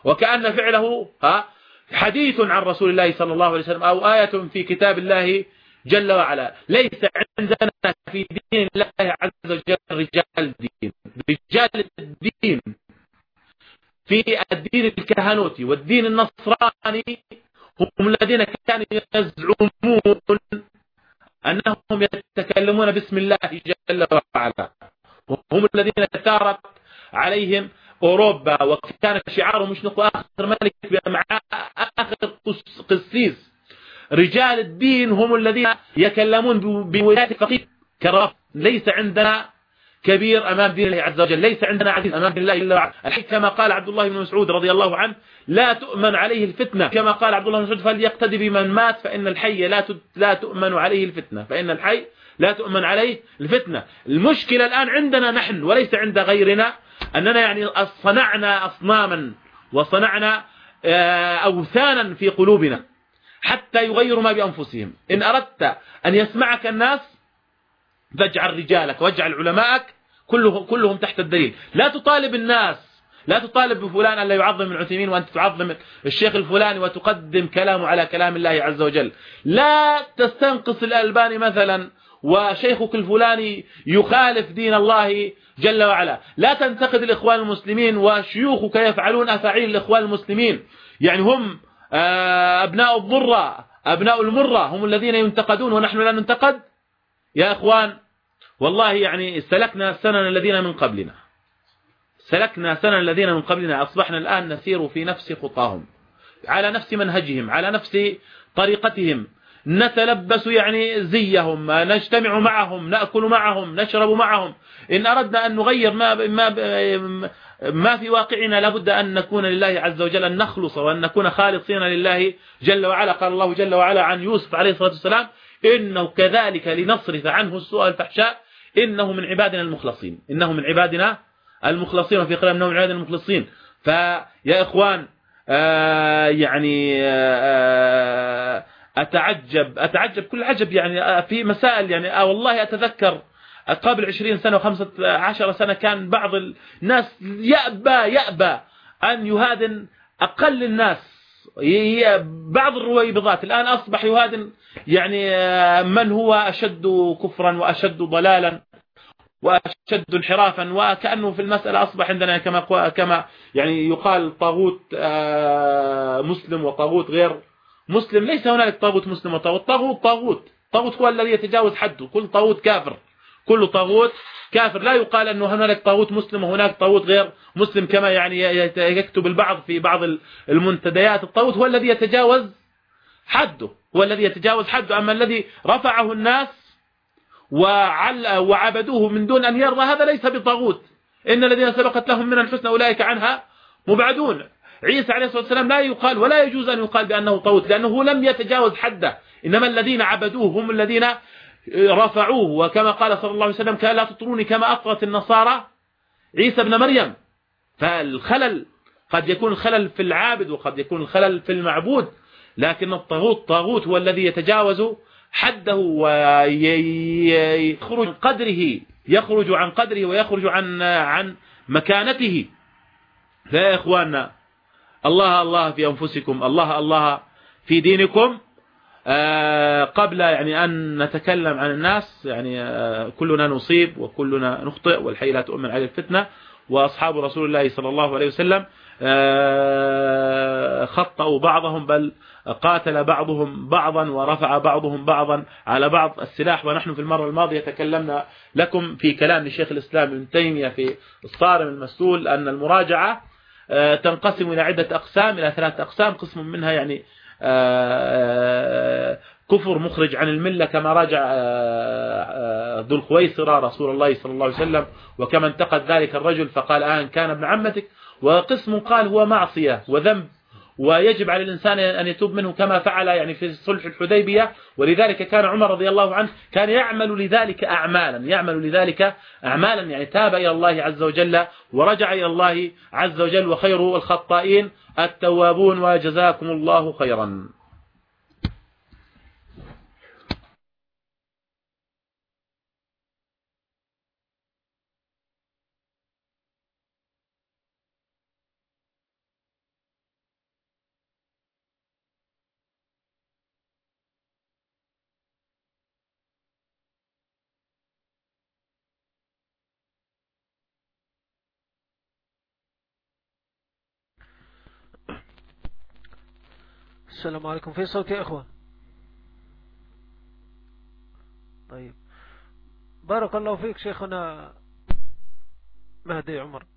وكأن فعله ها حديث عن رسول الله صلى الله عليه وسلم أو آية في كتاب الله جل وعلا. ليس عندنا في دين الله عز وجل رجال الدين رجال الدين في الدين الكهنوتي والدين النصراني هم الذين كانوا يزعمون أنهم يتكلمون باسم الله جل وعلا. هم الذين ثارت عليهم أوروبا وكان شعارهم مش نقول آخر ملك مع آخر قسيس. رجال الدين هم الذين يكلمون بولاية الفقيه. كرف ليس عندنا كبير أمام دين الله عز وجل. ليس عندنا عزيز أمام دين الله إلا الحي كما قال عبد الله بن مسعود رضي الله عنه لا تؤمن عليه الفتنة. كما قال عبد الله بن مسعود فليقتدي بمن مات فإن الحي لا لا تؤمن عليه الفتنة. فإن الحي لا تؤمن عليه الفتنة. المشكلة الآن عندنا نحن وليس عند غيرنا أننا يعني صنعنا أصناما وصنعنا آه، أوثانا في قلوبنا حتى يغيروا ما بأنفسهم. إن أردت أن يسمعك الناس فاجعل رجالك واجعل علماءك كلهم, كلهم تحت الدليل. لا تطالب الناس لا تطالب بفلان أن لا يعظم العثيمين وأنت تعظم الشيخ الفلاني وتقدم كلامه على كلام الله عز وجل. لا تستنقص الألباني مثلا وشيخك الفلاني يخالف دين الله جل وعلا. لا تنتقد الإخوان المسلمين وشيوخك يفعلون أفعيل الإخوان المسلمين. يعني هم آه، أبناء الضرة أبناء المرة هم الذين ينتقدون ونحن لا ننتقد. يا إخوان والله يعني سلكنا سنن الذين من قبلنا. سلكنا سنن الذين من قبلنا أصبحنا الآن نسير في نفس خطاهم على نفس منهجهم على نفس طريقتهم. نتلبس يعني زيهم نجتمع معهم نأكل معهم نشرب معهم. إن أردنا أن نغير ما, ما, ما في واقعنا لابد أن نكون لله عز وجل أن نخلص وأن نكون خالصين لله جل وعلا. قال الله جل وعلا عن يوسف عليه الصلاة والسلام إنه كذلك لنصرف عنه السوء الفحشاء إنه من عبادنا المخلصين. إنه من عبادنا المخلصين. وفي قلم إنه من عبادنا المخلصين. فيا إخوان آه يعني آه أتعجب أتعجب كل عجب يعني آه، في مسائل يعني آه والله أتذكر قبل عشرين سنة وخمسة عشر سنة كان بعض الناس يأبى يأبى أن يهادن أقل الناس. بعض الرويبضات الآن أصبح يهادن يعني آه، من هو أشد كفرا وأشد ضلالا وأشد انحرافا؟ وكأنه في المسألة أصبح عندنا كما كما يعني يقال طاغوت آه، مسلم وطاغوت غير مسلم. ليس هنالك طاغوت مسلم وطاغوت. طاغوت طاغوت طاغوت هو الذي يتجاوز حده. كل طاغوت كافر. كل طاغوت كافر. لا يقال أنه هنالك طاغوت مسلم وهناك طاغوت غير مسلم كما يعني يكتب البعض في بعض المنتديات. الطاغوت هو الذي يتجاوز حده هو الذي يتجاوز حده. أما الذي رفعه الناس وعل وعبدوه من دون أن يرضى هذا ليس بطاغوت. إن الذين سبقت لهم من الحسنى أولئك عنها مبعدون. عيسى عليه الصلاة والسلام لا يقال ولا يجوز أن يقال بأنه طاغوت لأنه لم يتجاوز حده. إنما الذين عبدوه هم الذين رفعوه. وكما قال صلى الله عليه وسلم لا تطروني كما أطرت النصارى عيسى ابن مريم. فالخلل قد يكون الخلل في العابد وقد يكون الخلل في المعبود لكن الطاغوت طاغوت هو الذي يتجاوز حده ويخرج عن قدره يخرج عن قدره ويخرج عن عن مكانته. فيا إخواننا الله الله في أنفسكم الله الله في دينكم. قبل يعني أن نتكلم عن الناس يعني آه، كلنا نصيب وكلنا نخطئ والحي لا تؤمن على الفتنة. وأصحاب رسول الله صلى الله عليه وسلم آه، خطأوا بعضهم بل قاتل بعضهم بعضا ورفع بعضهم بعضا على بعض السلاح. ونحن في المرة الماضية تكلمنا لكم في كلام لشيخ الإسلام ابن تيمية في الصارم المسؤول أن المراجعة تنقسم إلى عدة أقسام إلى ثلاثة أقسام قسم منها يعني آه، كفر مخرج عن الملة كما راجع آه، آه، ذو الخويصرة رسول الله صلى الله عليه وسلم وكما انتقد ذلك الرجل فقال آن كان ابن عمتك وقسم قال هو معصية وذنب. ويجب على الإنسان أن يتوب منه كما فعل يعني في صلح الحديبية. ولذلك كان عمر رضي الله عنه كان يعمل لذلك أعمالا يعمل لذلك أعمالا يعني تاب إلى الله عز وجل ورجع إلى الله عز وجل وخير الخطائين. التوابون وجزاكم الله خيرا. السلام عليكم. في صوت يا إخوة. طيب. بارك الله فيك شيخنا مهدي عمر.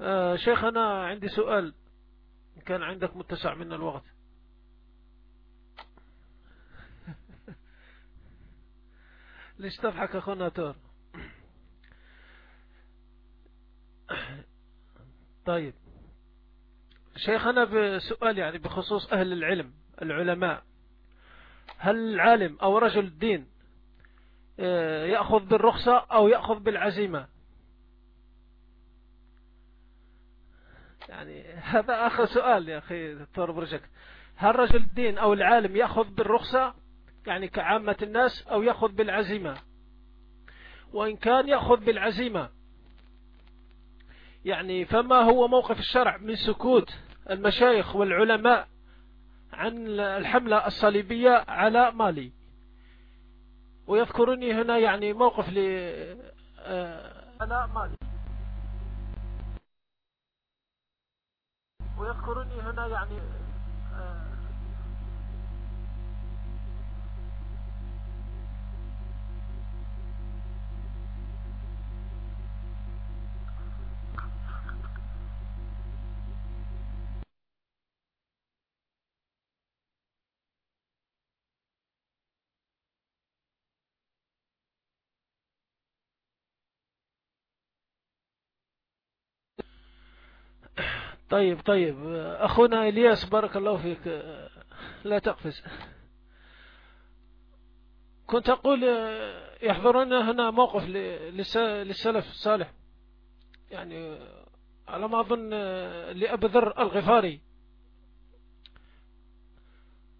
آه شيخنا عندي سؤال. كان عندك متسع من الوقت. ليش تضحك أخونا تور؟ طيب. شيخنا بسؤال يعني بخصوص أهل العلم العلماء. هل العالم أو رجل الدين آه، يأخذ بالرخصة أو يأخذ بالعزيمة؟ يعني هذا آخر سؤال يا أخي دكتور برجك. هل رجل الدين أو العالم يأخذ بالرخصة يعني كعامة الناس أو يأخذ بالعزيمة؟ وإن كان يأخذ بالعزيمة يعني فما هو موقف الشرع من سكوت المشايخ والعلماء عن الحملة الصليبية على مالي. ويذكرني هنا يعني موقف ل آه، على مالي. ويذكرني هنا يعني طيب طيب. أخونا إلياس بارك الله فيك. لا تقفز. كنت أقول يحضرنا هنا موقف للسلف الصالح. يعني على ما أظن لأبي ذر الغفاري.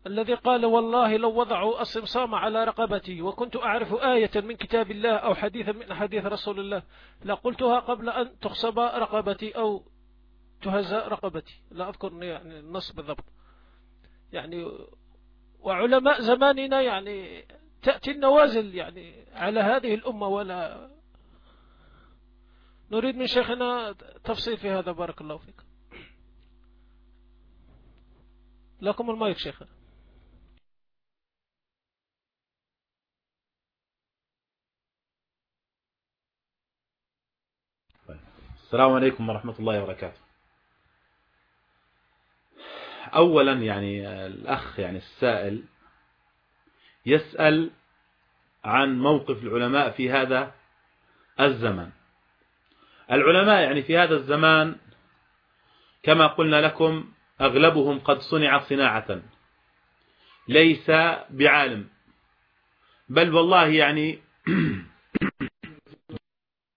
الذي قال والله لو وضعوا الصمصام على رقبتي وكنت أعرف آية من كتاب الله أو حديثا من حديث رسول الله لقلتها قبل أن تخصب رقبتي أو تهز رقبتي. لا أذكر يعني النص بالضبط يعني وعلماء زماننا يعني تأتي النوازل يعني على هذه الأمة ولا. نريد من شيخنا تفصيل في هذا. بارك الله فيك. لكم المايك شيخنا. السلام عليكم ورحمة الله وبركاته. أولا يعني الأخ يعني السائل يسأل عن موقف العلماء في هذا الزمن العلماء يعني في هذا الزمان كما قلنا لكم أغلبهم قد صنع صناعة ليس بعالم. بل والله يعني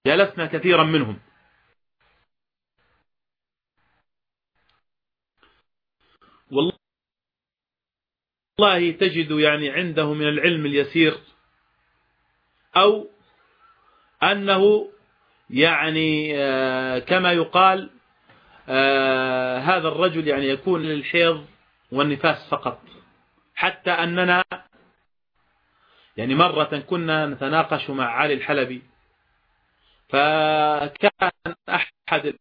جلسنا كثيرا منهم. والله تجد يعني عنده من العلم اليسير أو أنه يعني آه، كما يقال آه، هذا الرجل يعني يكون للحيض والنفاس فقط. حتى أننا يعني مرة كنا نتناقش مع علي الحلبي فكان أحد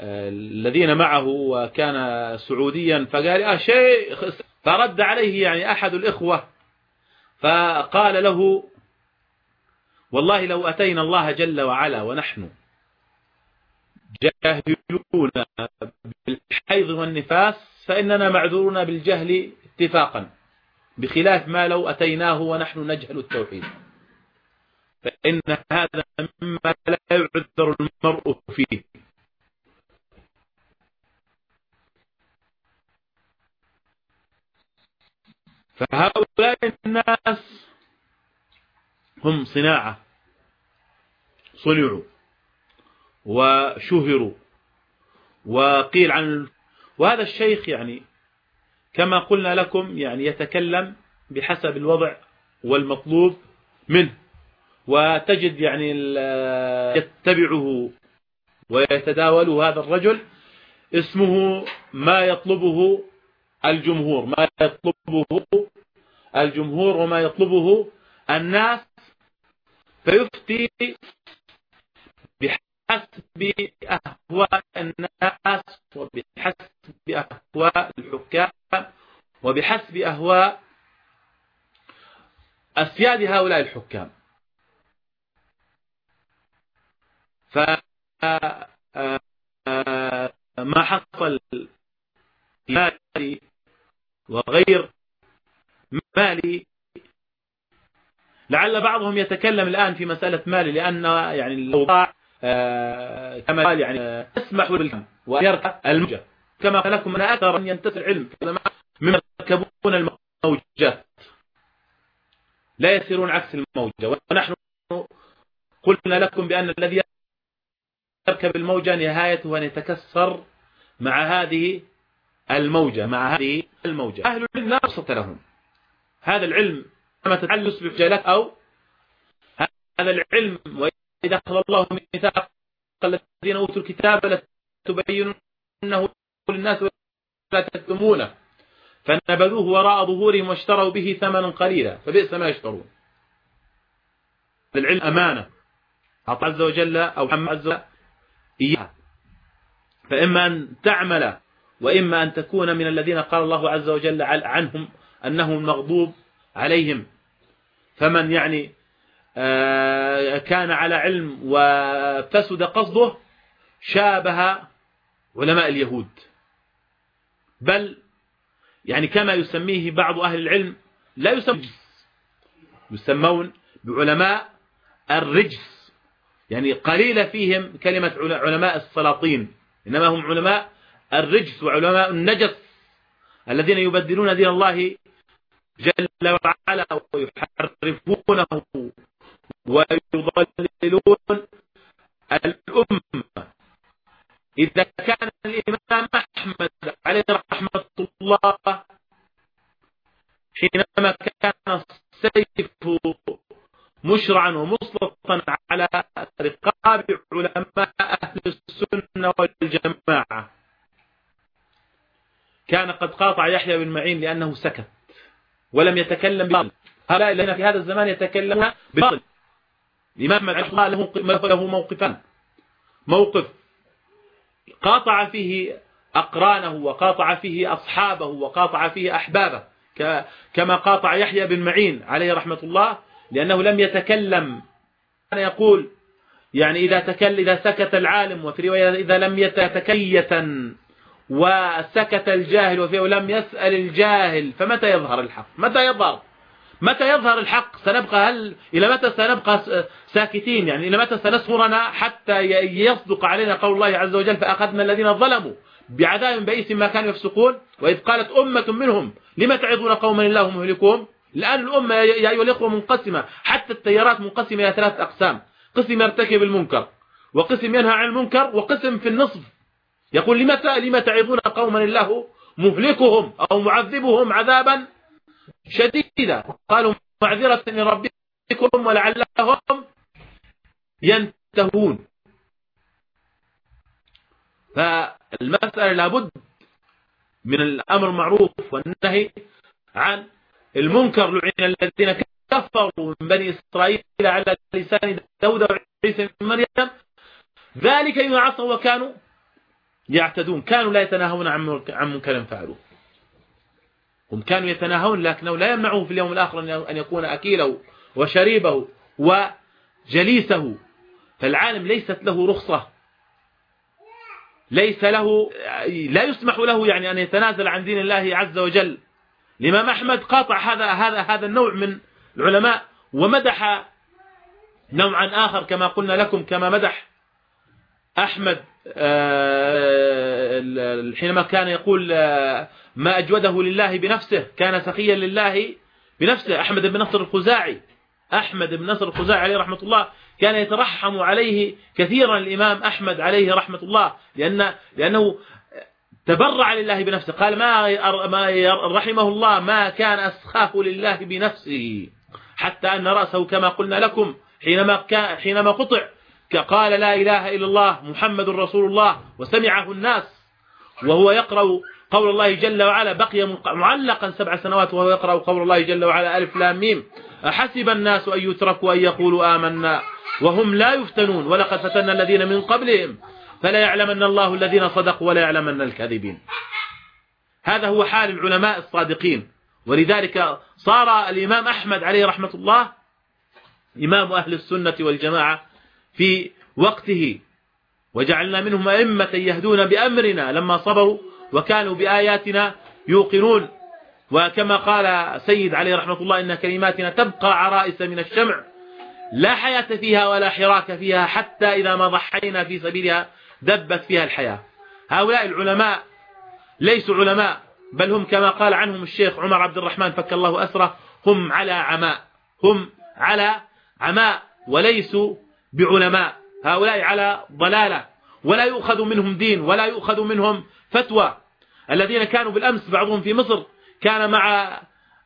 الذين معه وكان سعوديا فقال يا شيخ فرد عليه يعني أحد الإخوة فقال له والله لو أتينا الله جل وعلا ونحن جاهلون بالحيض والنفاس فإننا معذورون بالجهل اتفاقا بخلاف ما لو أتيناه ونحن نجهل التوحيد. فإن هذا مما لا يعذر المرء فيه. فهؤلاء الناس هم صناعة. صنعوا وشهروا وقيل عن وهذا الشيخ يعني كما قلنا لكم يعني يتكلم بحسب الوضع والمطلوب منه. وتجد يعني يتبعه ويتداوله هذا الرجل. اسمه ما يطلبه الجمهور ما يطلبه الجمهور وما يطلبه الناس فيفتي بحسب أهواء الناس وبحسب أهواء الحكام وبحسب أهواء أسياد هؤلاء الحكام. فما حصل في وغير مالي. لعل بعضهم يتكلم الآن في مسألة مالي لأن يعني الأوضاع آه، كما قال يعني تسمح بالكم ويركب الموجة. كما قال لكم أنا أكثر أن ينتفع العلم مما يركبون الموجات. لا يسيرون عكس الموجة. ونحن قلنا لكم بأن الذي يركب الموجة نهايته أن يتكسر مع هذه الموجة مع هذه الموجة. أهل العلم لا رصة لهم. هذا العلم كما تتعلم يصبح أو العلم وإذا أخذ الله ميثاق الذين أوتوا الكتاب لتبينونه للناس ولا تكتمونه. فنبذوه وراء ظهورهم واشتروا به ثمنا قليلا فبئس ما يشترون. العلم أمانة. أعطى عز وجل أو محمد عز وجل إياها فإما أن تعمل وإما أن تكون من الذين قال الله عز وجل عنهم أنه المغضوب عليهم. فمن يعني آه، كان على علم وفسد قصده شابه علماء اليهود. بل يعني كما يسميه بعض أهل العلم لا يسمون يسمون بعلماء الرجس. يعني قليلة فيهم كلمة علماء السلاطين. إنما هم علماء الرجس وعلماء النجس الذين يبدلون دين الله جل وعلا ويحرفونه ويضللون الأمة. إذا كان الإمام أحمد عليه رحمة الله حينما كان السيف مشرعا ومسلطا على رقاب علماء أهل السنة والجماعة كان قد قاطع يحيى بن معين لأنه سكت ولم يتكلم بباطل هؤلاء الذين في هذا الزمان يتكلمون بباطل الإمام الله له موقفان؟ موقف. قاطع فيه أقرانه وقاطع فيه أصحابه وقاطع فيه أحبابه. كما قاطع يحيى بن معين عليه رحمة الله لأنه لم يتكلم. كان يقول يعني إذا تكل إذا سكت العالم وفي رواية إذا لم يتكية وسكت الجاهل وفيه لم يسأل الجاهل فمتى يظهر الحق؟ متى يظهر؟ متى يظهر الحق؟ سنبقى هل إلى متى سنبقى ساكتين يعني؟ إلى متى سنسهرنا حتى يصدق علينا قول الله عز وجل فأخذنا الذين ظلموا بعذاب بئيس ما كانوا يفسقون؟ وإذ قالت أمة منهم لم تعظون قوما الله مهلكهم الآن الأمة يا أيها الإخوة منقسمة حتى التيارات منقسمة إلى ثلاثة أقسام قسم يرتكب المنكر وقسم ينهى عن المنكر وقسم في النصف يقول لمتى لم تعظون قوما الله مهلكهم أو معذبهم عذابا شديدا. قالوا معذرة لربكم ولعلهم ينتهون. فالمسألة لابد من الأمر المعروف والنهي عن المنكر. لعن الذين كفروا من بني إسرائيل على لسان داود وعيسى بن مريم. ذلك بما عصوا وكانوا يعتدون. كانوا لا يتناهون عن منكر فعلوه. هم كانوا يتناهون لكنه لا يمنعه في اليوم الآخر أن يكون أكيله وشريبه وجليسه. فالعالم ليست له رخصة. ليس له لا يسمح له يعني أن يتنازل عن دين الله عز وجل. الإمام أحمد قاطع هذا هذا هذا النوع من العلماء ومدح نوعا آخر كما قلنا لكم كما مدح أحمد حينما كان يقول آه، ما أجوده لله بنفسه كان سخيا لله بنفسه. أحمد بن نصر الخزاعي أحمد بن نصر الخزاعي عليه رحمة الله كان يترحم عليه كثيرا الإمام أحمد عليه رحمة الله لأن لأنه تبرع لله بنفسه. قال ما ما رحمه الله ما كان أسخاه لله بنفسه حتى أن رأسه كما قلنا لكم حينما حينما قطع قال لا إله إلا الله محمد رسول الله وسمعه الناس وهو يقرأ قول الله جل وعلا بقي معلقا سبع سنوات وهو يقرأ قول الله جل وعلا ألف لام ميم. أحسب الناس أن يتركوا أن يقولوا آمنا وهم لا يفتنون. ولقد فتنا الذين من قبلهم فلا يعلمن الله الذين صدقوا ولا يعلمن الكاذبين. هذا هو حال العلماء الصادقين. ولذلك صار الإمام أحمد عليه رحمة الله إمام أهل السنة والجماعة في وقته. وجعلنا منهم أئمة يهدون بأمرنا لما صبروا وكانوا بآياتنا يوقنون. وكما قال سيد عليه رحمة الله إن كلماتنا تبقى عرائس من الشمع. لا حياة فيها ولا حراك فيها حتى إذا ما ضحينا في سبيلها دبت فيها الحياة. هؤلاء العلماء ليسوا علماء بل هم كما قال عنهم الشيخ عمر عبد الرحمن فك الله أسره هم على عماء هم على عماء وليسوا بعلماء. هؤلاء على ضلالة. ولا يؤخذ منهم دين ولا يؤخذ منهم فتوى. الذين كانوا بالأمس بعضهم في مصر كان مع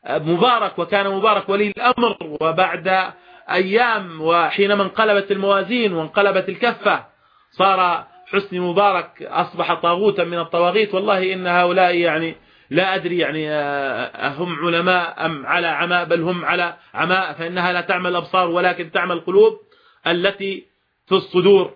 مبارك وكان مبارك ولي الأمر وبعد أيام وحينما انقلبت الموازين وانقلبت الكفة صار حسني مبارك أصبح طاغوتا من الطواغيت. والله إن هؤلاء يعني لا أدري يعني آه، هم علماء أم على عماء بل هم على عماء فإنها لا تعمل الأبصار ولكن تعمل القلوب التي في الصدور.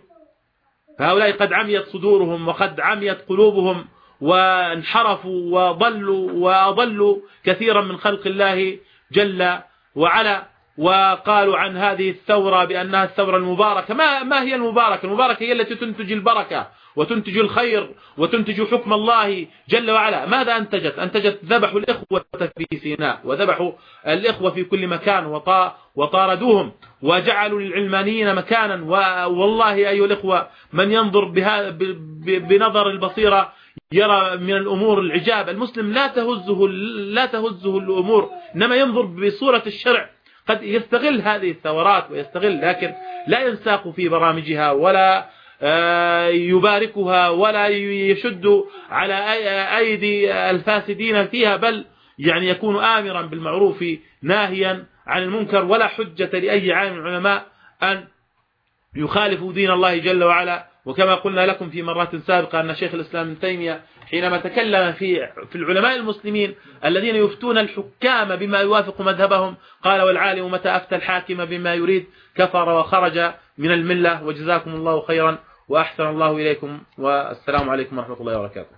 فهؤلاء قد عميت صدورهم وقد عميت قلوبهم وانحرفوا وضلوا وأضلوا كثيرا من خلق الله جل وعلا وقالوا عن هذه الثورة بأنها الثورة المباركة. ما, ما هي المباركة؟ المباركة هي التي تنتج البركة. وتنتج الخير وتنتج حكم الله جل وعلا. ماذا أنتجت؟ أنتجت ذبحوا الإخوة في سيناء وذبحوا الإخوة في كل مكان وطاردوهم وجعلوا للعلمانيين مكانا. والله أيها الإخوة من ينظر بنظر البصيرة يرى من الأمور العجاب. المسلم لا تهزه لا تهزه الأمور إنما ينظر بصورة الشرع. قد يستغل هذه الثورات ويستغل لكن لا ينساق في برامجها ولا يباركها ولا يشد على أيدي الفاسدين فيها بل يعني يكون آمرا بالمعروف ناهيا عن المنكر ولا حجة لأي عالم العلماء أن يخالفوا دين الله جل وعلا. وكما قلنا لكم في مرات سابقة أن شيخ الإسلام ابن تيمية حينما تكلم في في العلماء المسلمين الذين يفتون الحكام بما يوافق مذهبهم قال والعالم متى أفتى الحاكم بما يريد كفر وخرج. من الملة وجزاكم الله خيرا وأحسن الله إليكم والسلام عليكم ورحمة الله وبركاته.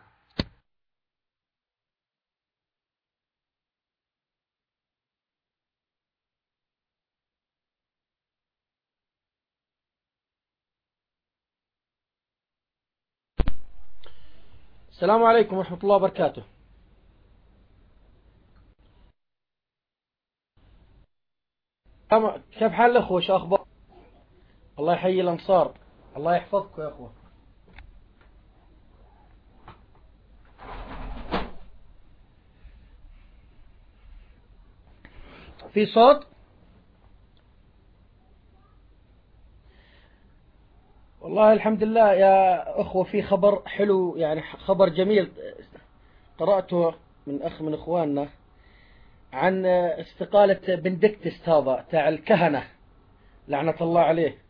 السلام عليكم ورحمة الله وبركاته. كيف حال الأخوة شو أخبار؟ الله يحيي الأنصار. الله يحفظكم يا أخوة. في صوت؟ والله الحمد لله يا أخوة في خبر حلو يعني خبر جميل قرأته من أخ من إخواننا عن استقالة بندكتست هذا تاع الكهنة لعنة الله عليه.